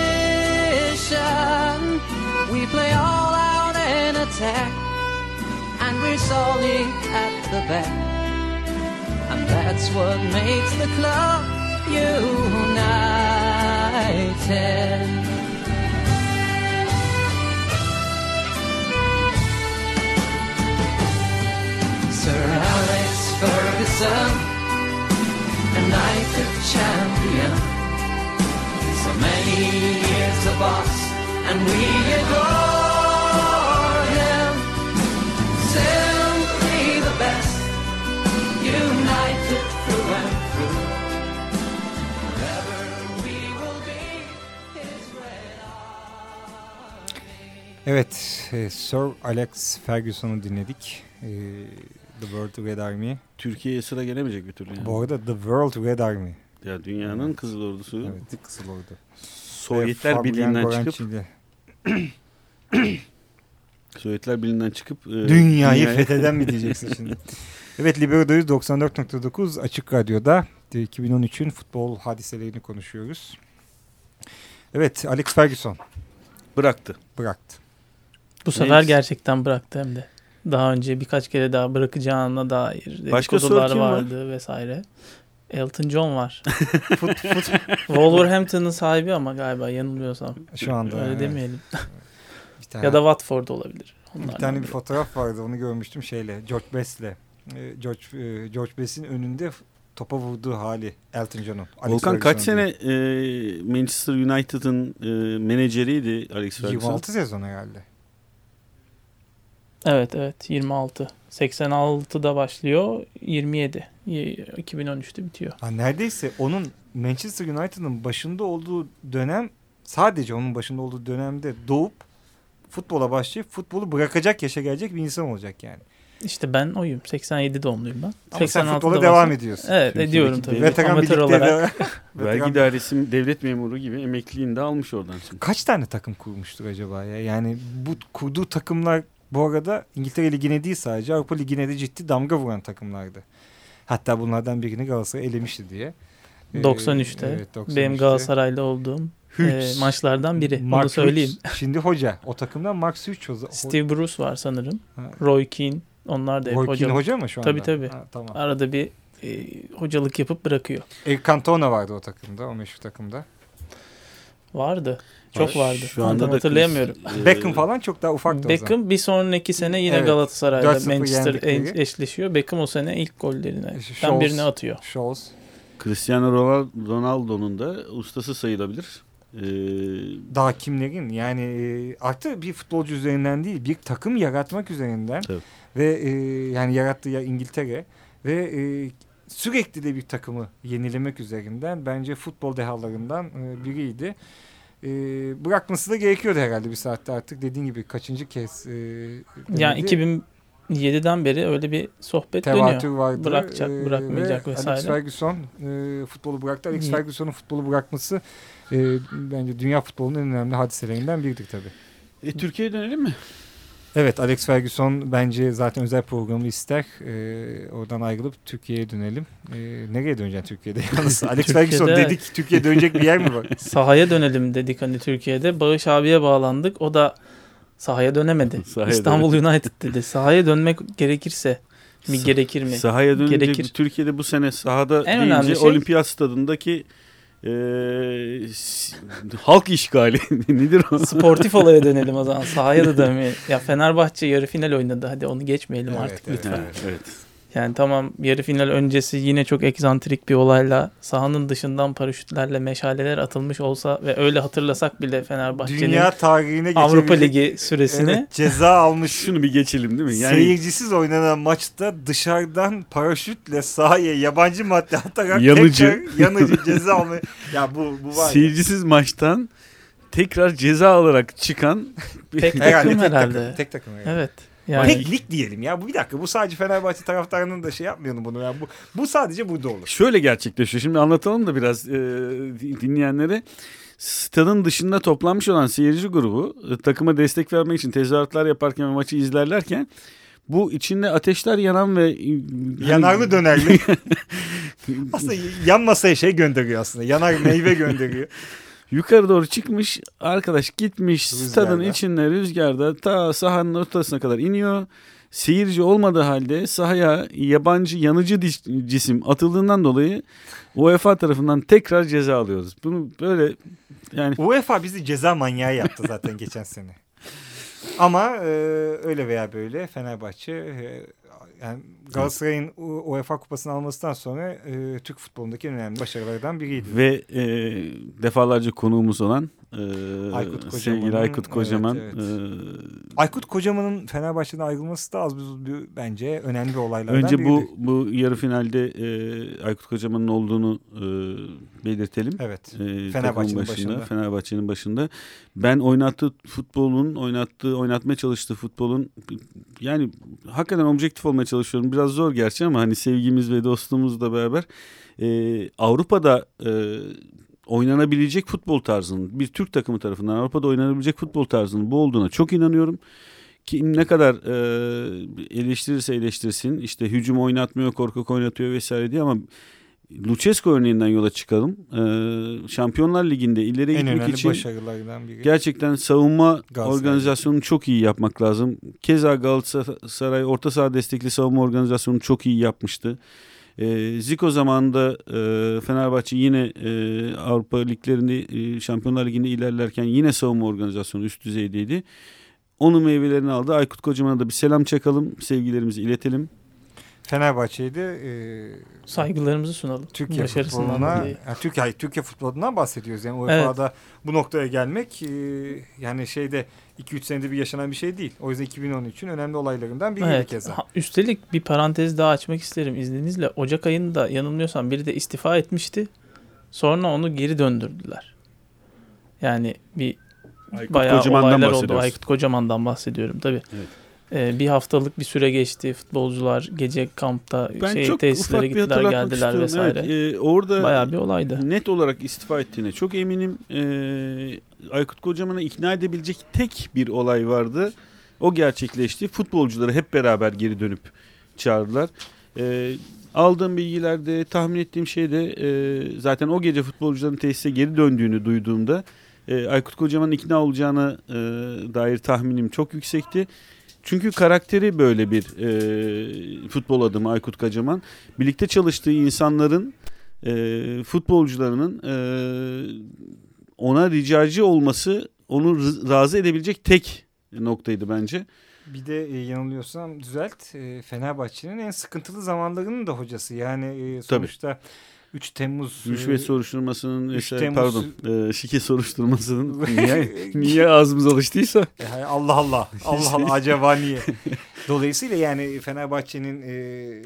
We play all out and attack, and we're solid at the back. That's what makes the club united. Sir Alex Ferguson a knighted champion. So many years of boss, and we adore him. Simply Evet, e, Sir Alex Ferguson'u dinledik. E, The World Red Army. Türkiye'ye sıra gelemeyecek bir türlü. Yani. Bu arada The World Red Army. Ya dünyanın Kızıl Ordusu Evet, Kızıl Ordu. Sovyetler Birliği'nden çıkıp *coughs* Sovyetler Birliği'nden çıkıp e, Dünyayı dünyaya- fetheden mi diyeceksin şimdi? *laughs* Evet Libero'dayız 94.9 Açık Radyo'da. 2013'ün futbol hadiselerini konuşuyoruz. Evet Alex Ferguson Bıraktı. bıraktı. Bu sefer Neyse. gerçekten bıraktı hem de. Daha önce birkaç kere daha bırakacağına dair Başka dedikodular kim var? vardı vesaire. Elton John var. *laughs* fut, fut, Wolverhampton'ın sahibi ama galiba yanılmıyorsam. Şu anda. Öyle evet. demeyelim. Bir tane, Ya da Watford olabilir. bir Onlardan tane bir fotoğraf vardı onu görmüştüm şeyle George Best'le. Ee, George, e, George Best'in önünde topa vurduğu hali Elton John'un. Volkan kaç sene e, Manchester United'ın e, menajeriydi Alex. Ferguson? 26 sezon herhalde. Evet evet 26. 86'da başlıyor 27. Y- 2013'te bitiyor. Ha, neredeyse onun Manchester United'ın başında olduğu dönem sadece onun başında olduğu dönemde doğup futbola başlayıp futbolu bırakacak yaşa gelecek bir insan olacak yani. İşte ben oyum. 87 doğumluyum ben. Ama sen 86'da futbola devam ediyorsun. Evet Türkiye'deki ediyorum tabii. Veteran Amatör olarak. Vergi *laughs* dairesi devlet memuru gibi emekliliğini de almış oradan şimdi. Kaç tane takım kurmuştur acaba ya? Yani bu kurduğu takımlar bu arada İngiltere Ligi'ne değil sadece Avrupa Ligi'ne de ciddi damga vuran takımlardı. Hatta bunlardan birini Galatasaray elemişti diye. Ee, 93'te evet, 93'te. benim Galatasaray'la olduğum e, Hughes. maçlardan biri. Mark Onu söyleyeyim. Hughes. Şimdi hoca. O takımdan Max Hughes. o- Steve Bruce var sanırım. Ha. Roy Keane. Onlar da hep hocalık. hoca mı şu anda? Tabii, tabii. Ha, tamam. Arada bir e, hocalık yapıp bırakıyor. Eric Cantona vardı o takımda. O meşhur takımda. Vardı. Çok vardı. Şu anda da hatırlayamıyorum. Chris- e, Beckham falan çok daha ufaktı o zaman. Beckham bir sonraki sene yine Evet. Galatasaray'la 4-0 Manchester eşleşiyor. Beckham o sene ilk gollerini İşte ben birini atıyor. Scholes. Cristiano Ronal- Ronaldo'nun da ustası sayılabilir. Ee, Daha kimlerin yani e, artık bir futbolcu üzerinden değil bir takım yaratmak üzerinden Tabii. Ve e, yani yarattığı ya İngiltere ve e, sürekli de bir takımı yenilemek üzerinden bence futbol dehalarından e, biriydi. E, bırakması da gerekiyordu herhalde bir saatte artık dediğin gibi kaçıncı kez e, Yani denedi. 2007'den beri öyle bir sohbet tevatür dönüyor. vardı. Bırakacak, Ee, bırakmayacak ve vesaire. Alex Ferguson e, futbolu bıraktı. Alex. Ferguson'un futbolu bırakması e, bence dünya futbolunun en önemli hadiselerinden biridir tabii. e, Türkiye'ye dönelim mi? Evet Alex Ferguson bence zaten özel programı ister. Ee, oradan ayrılıp Türkiye'ye dönelim. Ee, nereye döneceksin Türkiye'de *laughs* yalnız? Alex Türkiye'de- Ferguson *laughs* dedik Türkiye dönecek bir yer mi var? *laughs* Sahaya dönelim dedik hani Türkiye'de. Bağış abiye bağlandık. O da sahaya dönemedi. Sahaya İstanbul United dedi. Sahaya dönmek gerekirse mi Sa- gerekir mi? Sahaya dönünce Gerekir. Türkiye'de bu sene sahada En deyince önemli şey- olimpiyat stadındaki e, halk işgali *laughs* nedir o? Sportif olaya dönelim o zaman. Sahaya da *laughs* dönmeyelim. Ya Fenerbahçe yarı final oynadı. Hadi onu geçmeyelim Evet, artık evet, lütfen. Evet, evet. Yani tamam yarı final öncesi yine çok egzantrik bir olayla sahanın dışından paraşütlerle meşaleler atılmış olsa ve öyle hatırlasak bile Fenerbahçe'nin Dünya tarihine Avrupa Ligi süresini Evet, ceza *laughs* almış. Şunu bir geçelim değil mi? Yani Seyircisiz oynanan maçta dışarıdan paraşütle sahaya yabancı madde atarak Yanıcı. tekrar yanıcı ceza almayı. *laughs* Ya bu, bu var ya. seyircisiz maçtan tekrar ceza alarak çıkan bir- tek *laughs* Herhalde takım tek herhalde. takım. Tek takım herhalde. Evet. Yani Tek lig diyelim ya. Bu bir dakika. Bu sadece Fenerbahçe taraftarının da şey yapmayalım bunu. Yani bu, bu sadece burada olur. şöyle gerçekleşiyor. Şimdi anlatalım da biraz e, dinleyenlere. Stadın dışında toplanmış olan seyirci grubu e, takıma destek vermek için tezahüratlar yaparken ve maçı izlerlerken bu içinde ateşler yanan ve hani Yanarlı dönerli. *laughs* aslında yan masaya şey gönderiyor aslında. Yanar meyve gönderiyor. *laughs* yukarı doğru çıkmış arkadaş gitmiş Rüzgarda. stadın içinde rüzgarda ta sahanın ortasına kadar iniyor. Seyirci olmadığı halde sahaya yabancı yanıcı cisim atıldığından dolayı UEFA tarafından tekrar ceza alıyoruz. Bunu böyle yani UEFA bizi ceza manyağı yaptı zaten *laughs* geçen sene. Ama e, öyle veya böyle Fenerbahçe e, yani Galatasaray'ın UEFA kupasını almasından sonra e, Türk futbolundaki en önemli başarılardan biriydi. ve e, defalarca konuğumuz olan e, Aykut Kocaman'ın- sevgili Aykut Kocaman Evet, evet. e, Aykut Kocaman'ın Fenerbahçe'den ayrılması da az buz bir, bence önemli bir olaylardan Önce bu biriydi. bu yarı finalde e, Aykut Kocaman'ın olduğunu e, belirtelim. Evet. E, Fenerbahçe'nin başında, başında. Fenerbahçe'nin başında. Ben oynattığı futbolun, oynattığı, oynatmaya çalıştığı futbolun yani hakikaten objektif olmaya çalışıyorum. Biraz zor gerçi ama hani sevgimiz ve dostluğumuzla beraber e, Avrupa'da e, oynanabilecek futbol tarzının bir Türk takımı tarafından Avrupa'da oynanabilecek futbol tarzının bu olduğuna çok inanıyorum. Kim ne kadar e, eleştirirse eleştirsin işte hücum oynatmıyor korkak oynatıyor vesaire diye ama Lucescu örneğinden yola çıkalım. Ee, Şampiyonlar Ligi'nde ileri En gitmek için biri. gerçekten savunma organizasyonunu çok iyi yapmak lazım. Keza Galatasaray orta saha destekli savunma organizasyonunu çok iyi yapmıştı. Ee, Zico zamanında e, Fenerbahçe yine e, Avrupa liglerinde e, Şampiyonlar Ligi'nde ilerlerken yine savunma organizasyonu üst düzeydeydi. Onun meyvelerini aldı. Aykut Kocaman'a da bir selam çakalım. Sevgilerimizi iletelim. Fenerbahçe'yi de e, Saygılarımızı sunalım. Türkiye futboluna, yani Türkiye, hayır, Türkiye futbolundan bahsediyoruz. Yani UEFA'da bu noktaya gelmek e, yani şeyde 2-3 senede bir yaşanan bir şey değil. O yüzden 2013'ün önemli olaylarından biriydi Evet. keza. Ha, üstelik bir parantez daha açmak isterim izninizle. Ocak ayında yanılmıyorsam biri de istifa etmişti. Sonra onu geri döndürdüler. Yani bir Aykut bayağı Kocaman'dan olaylar oldu. Aykut Kocaman'dan bahsediyorum tabii. Evet. Ee, bir haftalık bir süre geçti. Futbolcular gece kampta Ben şey çok tesislere ufak bir gittiler hatırlatmak geldiler vesaire. Evet, e, orada Bayağı bir olaydı. net olarak istifa ettiğine çok eminim. Ee, Aykut Kocaman'ı ikna edebilecek tek bir olay vardı. O gerçekleşti. Futbolcuları hep beraber geri dönüp çağırdılar. Ee, aldığım bilgilerde tahmin ettiğim şey de e, zaten o gece futbolcuların tesise geri döndüğünü duyduğumda e, Aykut Kocaman'ın ikna olacağına e, dair tahminim çok yüksekti. Çünkü karakteri böyle bir e, futbol adamı Aykut Kocaman. Birlikte çalıştığı insanların e, futbolcularının e, ona ricacı olması onu razı edebilecek tek noktaydı bence. Bir de e, yanılıyorsam düzelt e, Fenerbahçe'nin en sıkıntılı zamanlarının da hocası. Yani e, sonuçta 3 Temmuz Rüşvet e, soruşturmasının üç vesaire- Temmuz- pardon e, şike soruşturmasının *laughs* niye, niye ağzımız alıştıysa E, hay- Allah Allah. Allah Allah *laughs* acaba niye? Dolayısıyla yani Fenerbahçe'nin e,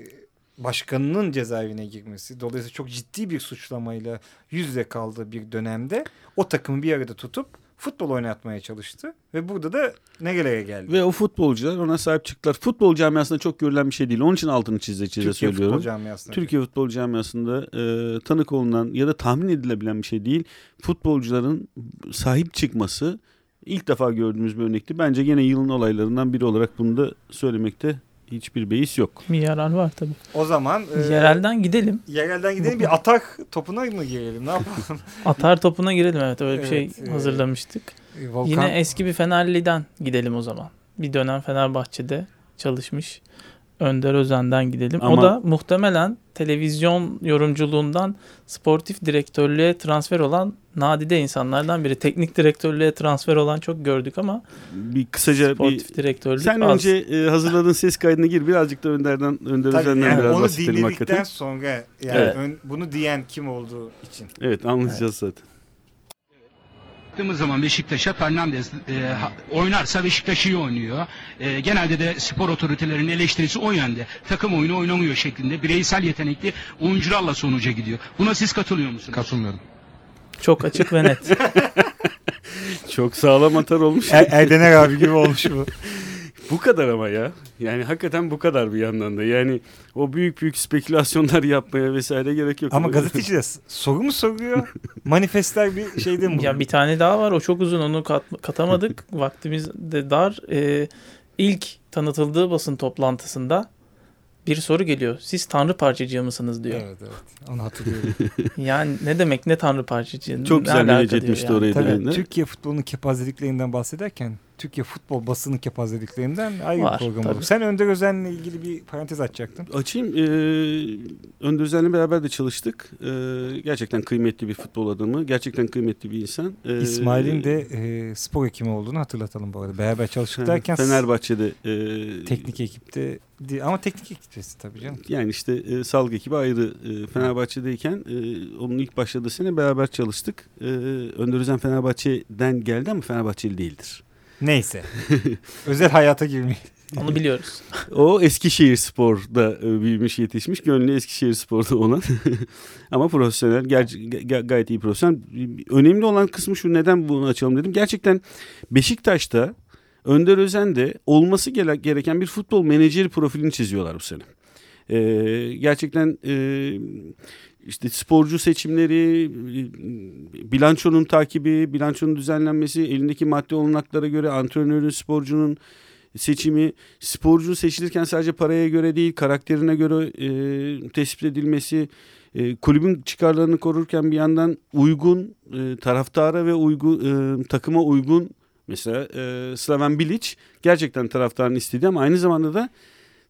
başkanının cezaevine girmesi dolayısıyla çok ciddi bir suçlamayla yüz yüze kaldığı bir dönemde o takımı bir arada tutup futbol oynatmaya çalıştı ve burada da nerelere geldi? ve o futbolcular ona sahip çıktılar. Futbol camiasında çok görülen bir şey değil. Onun için altını çize çize Türkiye söylüyorum. futbol camiasında. Türkiye futbol camiasında e, tanık olunan ya da tahmin edilebilen bir şey değil. Futbolcuların sahip çıkması ilk defa gördüğümüz bir örnekti. Bence gene yılın olaylarından biri olarak bunu da söylemekte hiçbir beis yok. Bir yarar var tabii. O zaman e, Yerelden gidelim. yerelden gidelim bir atak topuna mı girelim ne yapalım? *laughs* Atar topuna girelim evet öyle bir Evet, şey e, hazırlamıştık. E, Volkan, Yine eski bir Fenerli'den gidelim o zaman. Bir dönem Fenerbahçe'de çalışmış Önder Özen'den gidelim. Ama- O da muhtemelen televizyon yorumculuğundan sportif direktörlüğe transfer olan nadide insanlardan biri. Teknik direktörlüğe transfer olan çok gördük ama Bir kısaca bir sportif direktörlük sen az. önce e, hazırladığın ses kaydına gir. Birazcık da Önder'den Önder Tabii Özen'den yani biraz onu bahsedelim dinledikten hakikaten. sonra yani Evet. ön- bunu diyen kim olduğu için. Evet anlayacağız zaten. Baktığımız zaman Beşiktaş'a Fernandes e, oynarsa Beşiktaş iyi oynuyor. E, genelde de spor otoritelerinin eleştirisi o yönde. Takım oyunu oynamıyor şeklinde. Bireysel yetenekli oyuncularla sonuca gidiyor. Buna siz katılıyor musunuz? Katılmıyorum. Çok açık ve net. *laughs* Çok sağlam atar olmuş. Er, Erdener abi gibi olmuş bu. *laughs* Bu kadar ama ya. Yani hakikaten bu kadar bir yandan da. Yani o büyük büyük spekülasyonlar yapmaya vesaire gerek yok. Ama gazeteci de soru mu soruyor? *laughs* Manifestler bir şeyde mi? ya bir tane daha var o çok uzun onu kat- katamadık. *laughs* Vaktimiz de dar. Ee, ilk tanıtıldığı basın toplantısında bir soru geliyor. Siz tanrı parçacığı mısınız diyor. Evet evet onu hatırlıyorum. *laughs* Yani ne demek ne tanrı parçacığı? Çok güzel diyor etmişti yani. orayı. Tabii. Türkiye futbolunun kepazeliklerinden bahsederken Türkiye futbol basının kepazeliklerinden ayrı Var, bir program tabii. olur. Sen Önder Özen'le ilgili bir parantez açacaktın. Açayım. Ee, Önder Özen'le beraber de çalıştık. Ee, gerçekten kıymetli bir futbol adamı. Gerçekten kıymetli bir insan. Ee, İsmail'in de e, spor hekimi olduğunu hatırlatalım bu arada. Beraber çalıştık derken Fenerbahçe'de e, teknik ekipte ama teknik ekiptesi tabii canım. yani işte e, salgı ekibi ayrı e, Fenerbahçe'deyken e, onun ilk başladığı sene beraber çalıştık. E, Önder Özen Fenerbahçe'den geldi ama Fenerbahçeli değildir. Neyse. Özel hayata girmeyin. Onu biliyoruz. O Eskişehir Spor'da e, büyümüş yetişmiş. Gönlü Eskişehir Spor'da olan. *laughs* Ama profesyonel. Ger- ga- gayet iyi profesyonel. Önemli olan kısmı şu neden bunu açalım dedim. Gerçekten Beşiktaş'ta Önder Özen de olması gere- gereken bir futbol menajeri profilini çiziyorlar bu sene. Ee, gerçekten e, işte sporcu seçimleri, bilançonun takibi, bilançonun düzenlenmesi, elindeki maddi olanaklara göre antrenörün, sporcunun seçimi. Sporcu seçilirken sadece paraya göre değil karakterine göre e, tespit edilmesi. E, kulübün çıkarlarını korurken bir yandan uygun e, taraftara ve uygun e, takıma uygun. Mesela e, Slaven Bilic gerçekten taraftarın istediği ama aynı zamanda da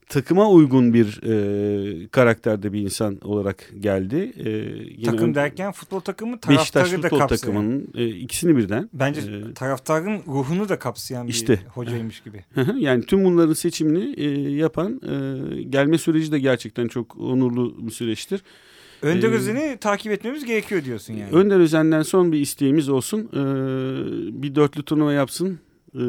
takıma uygun bir e, karakterde bir insan olarak geldi. E, yine Takım ön- derken futbol takımı Beşiktaş taraftarı da futbol kapsayan. takımının e, ikisini birden. Bence e, taraftarın ruhunu da kapsayan bir İşte. hocaymış gibi. yani tüm bunların seçimini e, yapan e, gelme süreci de gerçekten çok onurlu bir süreçtir. Önder Ee, Özen'i takip etmemiz gerekiyor diyorsun yani. Önder Özen'den son bir isteğimiz olsun. E, bir dörtlü turnuva yapsın e,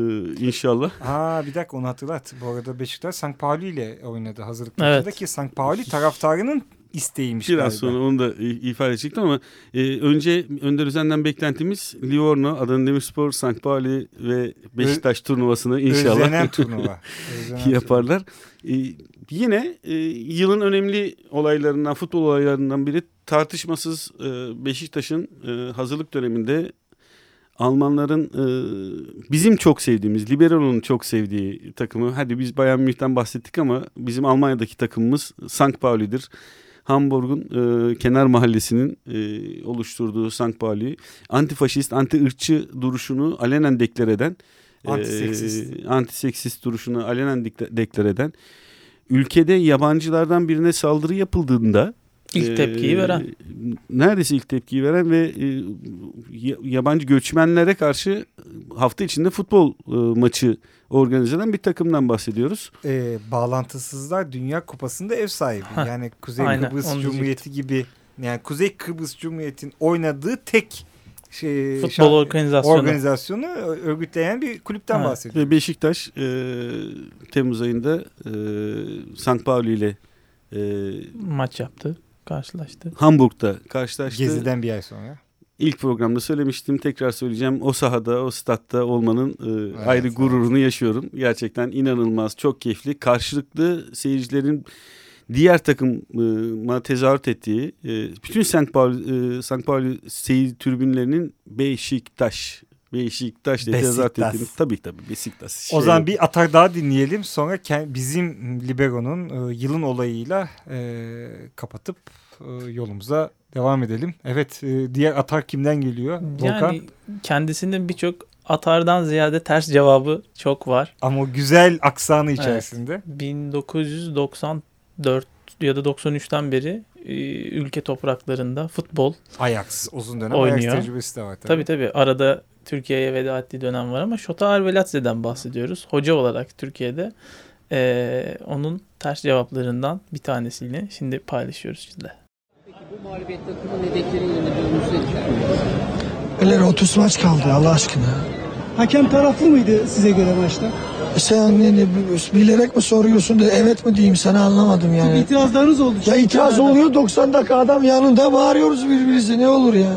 inşallah. Aa bir dakika onu hatırlat. Bu arada Beşiktaş St. Pauli ile oynadı hazırlık Evet. maçında ki St. Pauli taraftarının isteğiymiş Biraz galiba. sonra onu da ifade edecektim ama e, önce Önder Özen'den beklentimiz Livorno, Adana Demirspor, St. Pauli ve Beşiktaş turnuvasını inşallah Özlenen *laughs* turnuva. Özlenen yaparlar. Ee, yine e, yılın önemli olaylarından, futbol olaylarından biri tartışmasız e, Beşiktaş'ın e, hazırlık döneminde Almanların e, bizim çok sevdiğimiz, Libero'nun çok sevdiği takımı. Hadi biz Bayern Münih'ten bahsettik ama bizim Almanya'daki takımımız St. Pauli'dir. Hamburg'un e, kenar mahallesinin e, oluşturduğu St. Pauli antifaşist, anti-ırkçı duruşunu alenen deklar eden Antiseksist. e, antiseksist duruşunu alenen dekla- deklar eden ülkede yabancılardan birine saldırı yapıldığında İlk e, tepkiyi veren. neredeyse ilk tepkiyi veren ve e, ya- yabancı göçmenlere karşı hafta içinde futbol e, maçı organize eden bir takımdan bahsediyoruz. e, bağlantısızlar Dünya Kupası'nda ev sahibi. Ha, Yani Kuzey aynen, Kıbrıs Cumhuriyeti gibi yani Kuzey Kıbrıs Cumhuriyeti'nin oynadığı tek şey, Futbol organizasyonu. organizasyonu örgütleyen bir kulüpten Evet. bahsediyor. Ve Beşiktaş e, Temmuz ayında e, St. Pauli ile e, Maç yaptı. Karşılaştı. Hamburg'da karşılaştı. Geziden bir ay sonra. İlk programda söylemiştim. Tekrar söyleyeceğim. O sahada, o statta olmanın e, Evet, ayrı evet. gururunu yaşıyorum. Gerçekten inanılmaz, çok keyifli. Karşılıklı seyircilerin diğer takıma tezahürat ettiği e, bütün St. Pauli, e, St. Pauli seyir tribünlerinin Beşiktaş Beşiktaş diye Beşiktaş. ettiğini. Tabii tabii Beşiktaş. O Şey- zaman bir atar daha dinleyelim. Sonra bizim Libero'nun e, yılın olayıyla e, kapatıp e, yolumuza devam edelim. Evet e, diğer atar kimden geliyor? Volkan. Yani kendisinin birçok atardan ziyade ters cevabı çok var. Ama o güzel aksanı içerisinde. 1994 ya da 93'ten beri ülke topraklarında futbol. Ajax uzun dönem Oynuyor. Ajax tecrübesi de var. Tabii. Tabii tabii arada Türkiye'ye veda ettiği dönem var ama Şota Arveladze'den bahsediyoruz. Hoca olarak Türkiye'de e, onun ters cevaplarından bir tanesini şimdi paylaşıyoruz sizle. Bu mağlubiyet takımın düşünüyorsunuz. Beyler 30 maç kaldı Allah aşkına. Hakem taraflı mıydı size göre maçta? Sen ne, ne, bilerek mi soruyorsun da evet mi diyeyim sana anlamadım yani. İtirazlarınız oldu. Ya itiraz oluyor 90 dakika adam yanında bağırıyoruz birbirimize ne olur ya.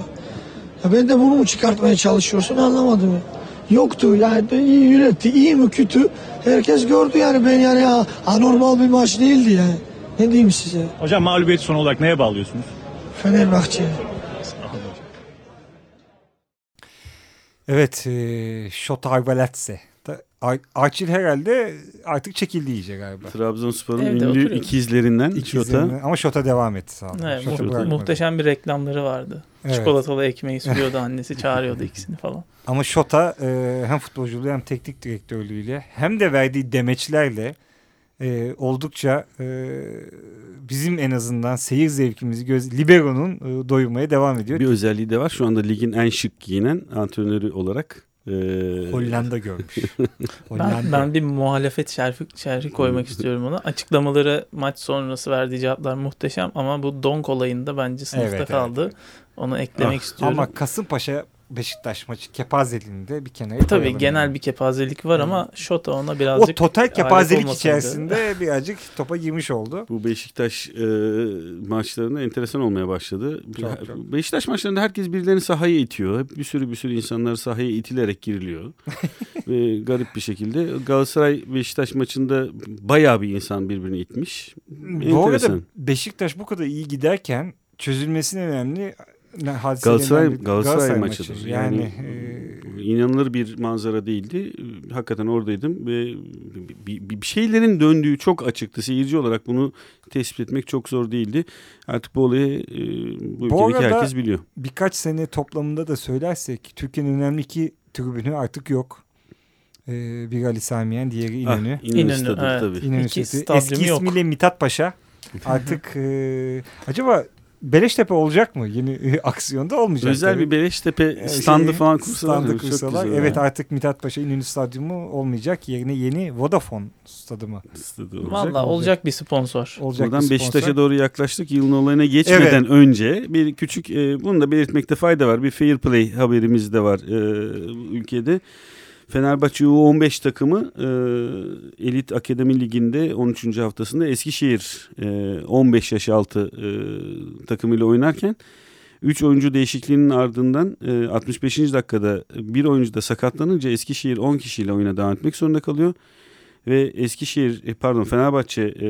Ya ben de bunu mu çıkartmaya çalışıyorsun anlamadım. Yoktu yani iyi yönetti iyi mi kötü herkes gördü yani ben yani ya, anormal bir maç değildi yani. Ne diyeyim size Hocam mağlubiyeti son olarak neye bağlıyorsunuz? Fenerbahçe. Evet, e, Şota Arveladze. Arçil herhalde artık çekildi iyice galiba. Trabzonspor'un Evde ünlü oturuyor. ikizlerinden İkizlerinden- Şota. Ama Şota devam etti sağ olun. Evet, Şota mu- bırakmadı. muhteşem bir reklamları vardı. Evet. Çikolatalı ekmeği *laughs* sürüyordu annesi çağırıyordu ikisini falan. Ama Şota e, hem futbolculuğu hem teknik direktörlüğüyle hem de verdiği demeçlerle e, oldukça e, bizim en azından seyir zevkimizi göz Libero'nun e, doyurmaya devam ediyor. Bir özelliği de var. Şu anda ligin en şık giyinen antrenörü olarak. E, Hollanda görmüş. *laughs* Ben, Hollanda. ben bir muhalefet şerhi, şerhi koymak istiyorum ona. Açıklamaları maç sonrası verdiği cevaplar muhteşem ama bu donk olayında bence sınıfta Evet, evet, kaldı. Onu eklemek Ah, istiyorum. Ama Kasımpaşa Beşiktaş maçı kepazeliğinde bir kenara Tabii koyalım genel yani. bir kepazelik var ama Şota ona o birazcık total alet kepazelik içerisinde *laughs* birazcık topa girmiş oldu. Bu Beşiktaş e, maçlarında enteresan olmaya başladı. Çok, çok. Beşiktaş maçlarında herkes birilerini sahaya itiyor. Hep bir sürü bir sürü insanlar sahaya itilerek giriliyor. *laughs* Ve garip bir şekilde Galatasaray Beşiktaş maçında bayağı bir insan birbirini itmiş. Bu arada Enteresan. Beşiktaş bu kadar iyi giderken çözülmesinin önemli hadiselerinden Galatasaray biri Galatasaray, maçıdır. Yani, Yani, e, inanılır bir manzara değildi. Hakikaten oradaydım ve bir, bir şeylerin döndüğü çok açıktı. Seyirci olarak bunu tespit etmek çok zor değildi. Artık bu olayı e, bu, bu ülkedeki herkes biliyor. birkaç sene toplamında da söylersek Türkiye'nin önemli iki tribünü artık yok. Ee, bir Ali Samiyen, diğeri İnönü. Ah, İnönü, İnönü stadı evet. tabii. İnönü Eski ismiyle Mithat Paşa. *laughs* Artık e, acaba Beleştepe olacak mı? Yeni *laughs* aksiyonda olmayacak. Özel tabii. bir Beleştepe standı şey, falan kursalar. Standı kursalar. Evet yani. artık Mithat Paşa İnönü Stadyumu olmayacak. Yerine yeni Vodafone stadı mı? Stadı olacak. Valla olacak. olacak bir sponsor. Olacak Buradan Beşiktaş'a doğru yaklaştık. Yılın olayına geçmeden evet. önce bir küçük e, bunu da belirtmekte fayda var. Bir fair play haberimiz de var e, ülkede. Fenerbahçe U15 takımı e, Elit Akademi Ligi'nde 13. haftasında Eskişehir e, 15 yaş altı e, takımıyla oynarken 3 oyuncu değişikliğinin ardından e, 65. dakikada bir oyuncu da sakatlanınca Eskişehir 10 kişiyle oyuna devam etmek zorunda kalıyor. Ve Eskişehir e, pardon Fenerbahçe e,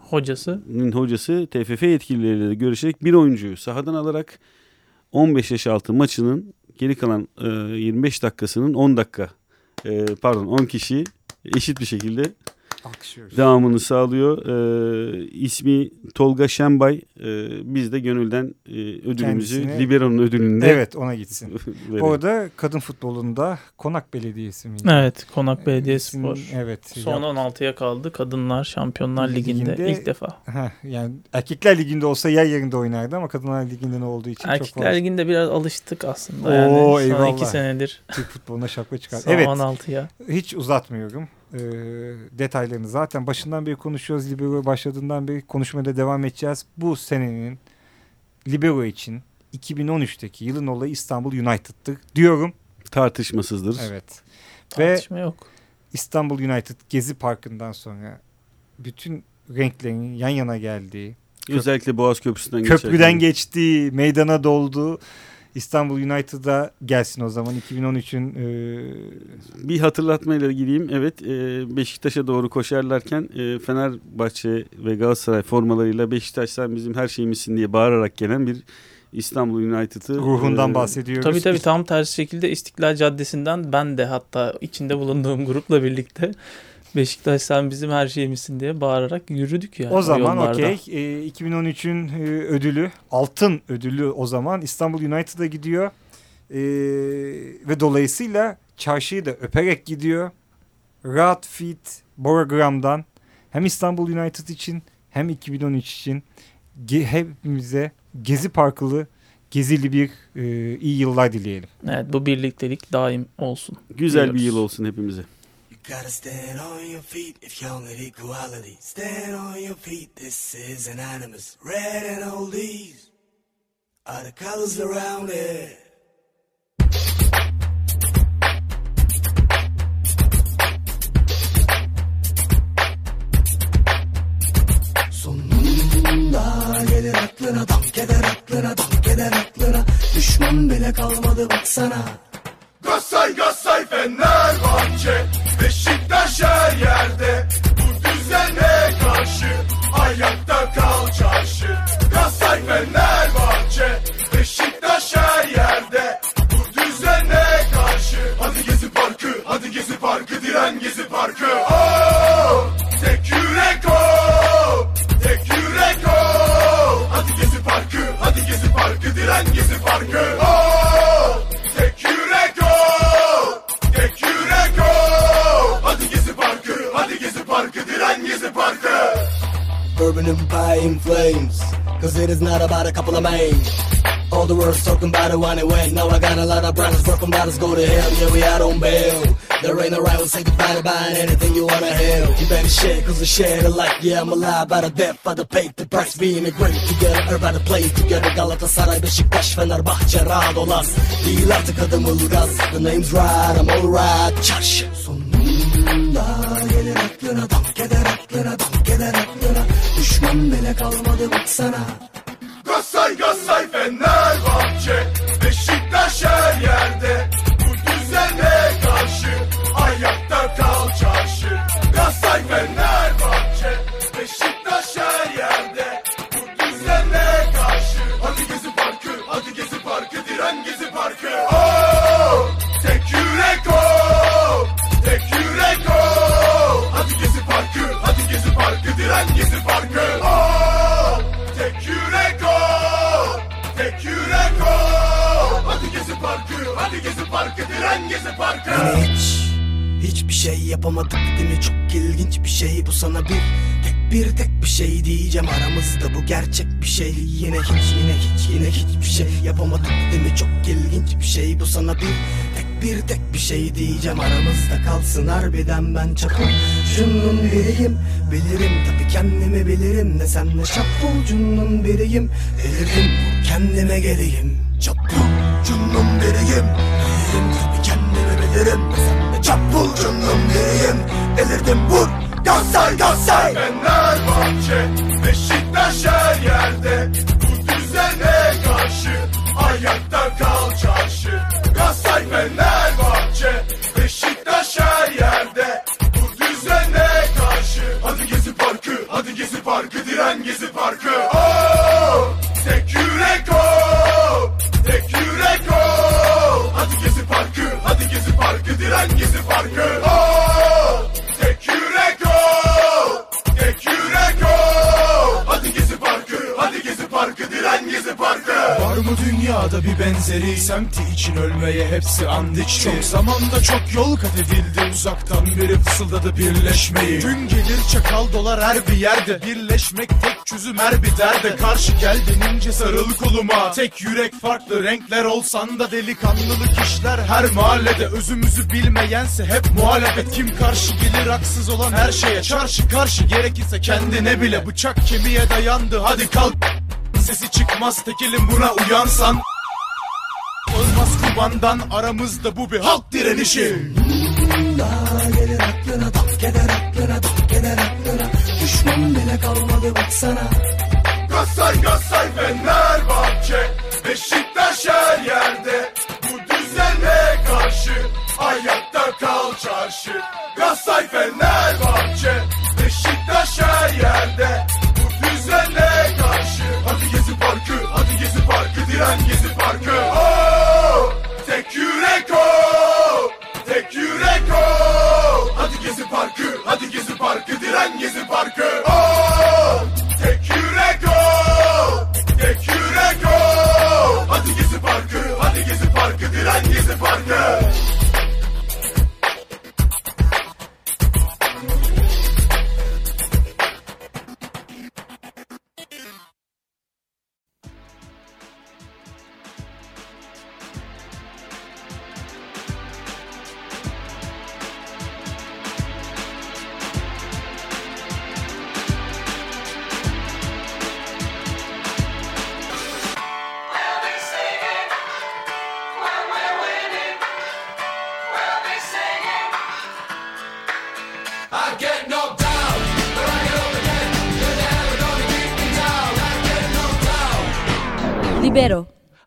hocası hocası TFF yetkilileriyle görüşerek bir oyuncuyu sahadan alarak 15 yaş altı maçının geri kalan e, 25 dakikasının 10 dakika e, pardon 10 kişi eşit bir şekilde. Devamını sağlıyor. E, ismi Tolga Şenbay. E, biz de gönülden e, ödülümüzü Kendisine, Libero'nun ödülünde. Evet ona gitsin. *laughs* Bu arada kadın futbolunda Konak Belediyesi mi? Evet Konak Belediyesi Spor. Evet. Son 16'ya kaldı. Kadınlar Şampiyonlar Ligi'nde, Ligi'nde ilk defa. Heh, yani Erkekler Ligi'nde olsa yer yerinde oynardı ama Kadınlar Ligi'nde ne olduğu için Erkekler çok fazla. Ligi'nde biraz alıştık aslında. Yani Oo, son eyvallah. iki senedir. Türk futboluna şapka çıkar. *laughs* Son evet. 16'ya. Hiç uzatmıyorum e, detaylarını zaten başından beri konuşuyoruz. Libero başladığından beri konuşmaya da devam edeceğiz. Bu senenin Libero için 2013'teki yılın olayı İstanbul United'tır diyorum. Tartışmasızdır. Evet. Tartışma Ve yok. İstanbul United Gezi Parkı'ndan sonra bütün renklerin yan yana geldiği. Özellikle Boğaz Köprüsü'nden Köprüden geçtiği, meydana dolduğu İstanbul United'a gelsin o zaman 2013'ün e... bir hatırlatmayla gireyim. Evet e, Beşiktaş'a doğru koşarlarken e, Fenerbahçe ve Galatasaray formalarıyla Beşiktaş sen bizim her şeyimizsin diye bağırarak gelen bir İstanbul United'ı ruhundan e, bahsediyoruz. Tabii tabii tam tersi şekilde İstiklal Caddesi'nden ben de hatta içinde bulunduğum grupla birlikte Beşiktaş sen bizim her şeyimizsin diye bağırarak yürüdük yani. O zaman okey. E, 2013'ün e, ödülü, altın ödülü o zaman İstanbul United'a gidiyor. E, ve dolayısıyla çarşıyı da öperek gidiyor. Rahat Fit Boragram'dan hem İstanbul United için hem 2013 için ge hepimize Gezi Parkılı Gezili bir e, iyi yıllar dileyelim. Evet bu birliktelik daim olsun. Güzel diyoruz. bir yıl olsun hepimize. Gotta stand on your feet if you want equality. Stand on your feet, this is an animus. Red and oldies are the colors around it. Sonunda gelir aklına, dank eder aklına, dank eder aklına. Düşman bile kalmadı baksana. Galatasaray, Galatasaray, Fenerbahçe is not about a couple of mains. All the world's talking about it when it went Now I got a lot of brothers broken bottles go to hell. Yeah we out on bail. There ain't no right we'll say goodbye to buying anything you wanna have. You better share cause we share the light. Yeah I'm alive by the death by the pay The price being a great together Everybody play together. Galatasaray, Beşiktaş, Fenerbahçe rahat olas Değil artık adım Ilgaz The name's right I'm alright Çarşı Sonunda gelir aklına Dank eder aklına Dank eder aklına Düşman bile kalmadı baksana Galatasaray, Galatasaray, Fenerbahçe yapamadık değil mi? Çok ilginç bir şey. Bu sana bir Tek bir tek bir şey diyeceğim. Aramızda bu gerçek bir şey. Yine hiç yine hiç yine hiçbir şey. Yapamadık değil mi? Çok ilginç bir şey. Bu sana bir Tek bir tek bir şey diyeceğim. Aramızda kalsın harbiden ben çapul Şunun biriyim. Bilirim. Tabi kendimi bilirim. Ne sen ne çapulcunun biriyim. Elirim kendime geleyim. Çapulcunun biriyim. Bilirim tabi kendimi bilirim. Ne sen çapulcunun biriyim Elirdim vur Galatasaray Galatasaray Fenerbahçe Beşiktaş her yerde. Bu düzene karşı Ayakta kal çarşı. Galatasaray Fenerbahçe Beşiktaş her yerde. Bu düzene karşı. Hadi Gezi Parkı Hadi Gezi Parkı Diren Gezi Parkı. Oh! Tek yürek oh! Var mı dünyada bir benzeri? Semti için ölmeye hepsi and içti Çok zamanda çok yol kat edildi. Uzaktan biri fısıldadı birleşmeyi. Gün gelir çakal dolar her bir yerde. Birleşmek tek çözüm her bir derde. Karşı gel denince sarıl koluma. Tek yürek farklı renkler olsan da Delikanlılık işler her mahallede. Özümüzü bilmeyense hep muhalefet. Kim karşı gelir haksız olan her şeye. Çarşı karşı gerekirse kendine bile. Bıçak kemiğe dayandı. Hadi kalk Sesi çıkmaz. Tek elim buna uyansan. Olmaz kumandan aramızda bu bir halk direnişi. Gelir aklına tak eder aklına tak eder aklına Düşman bile kalmadı baksana. Galatasaray Galatasaray Fenerbahçe Beşiktaş her yerde. Bu düzene karşı Ayakta kal çarşı. Galatasaray Fenerbahçe Beşiktaş her yerde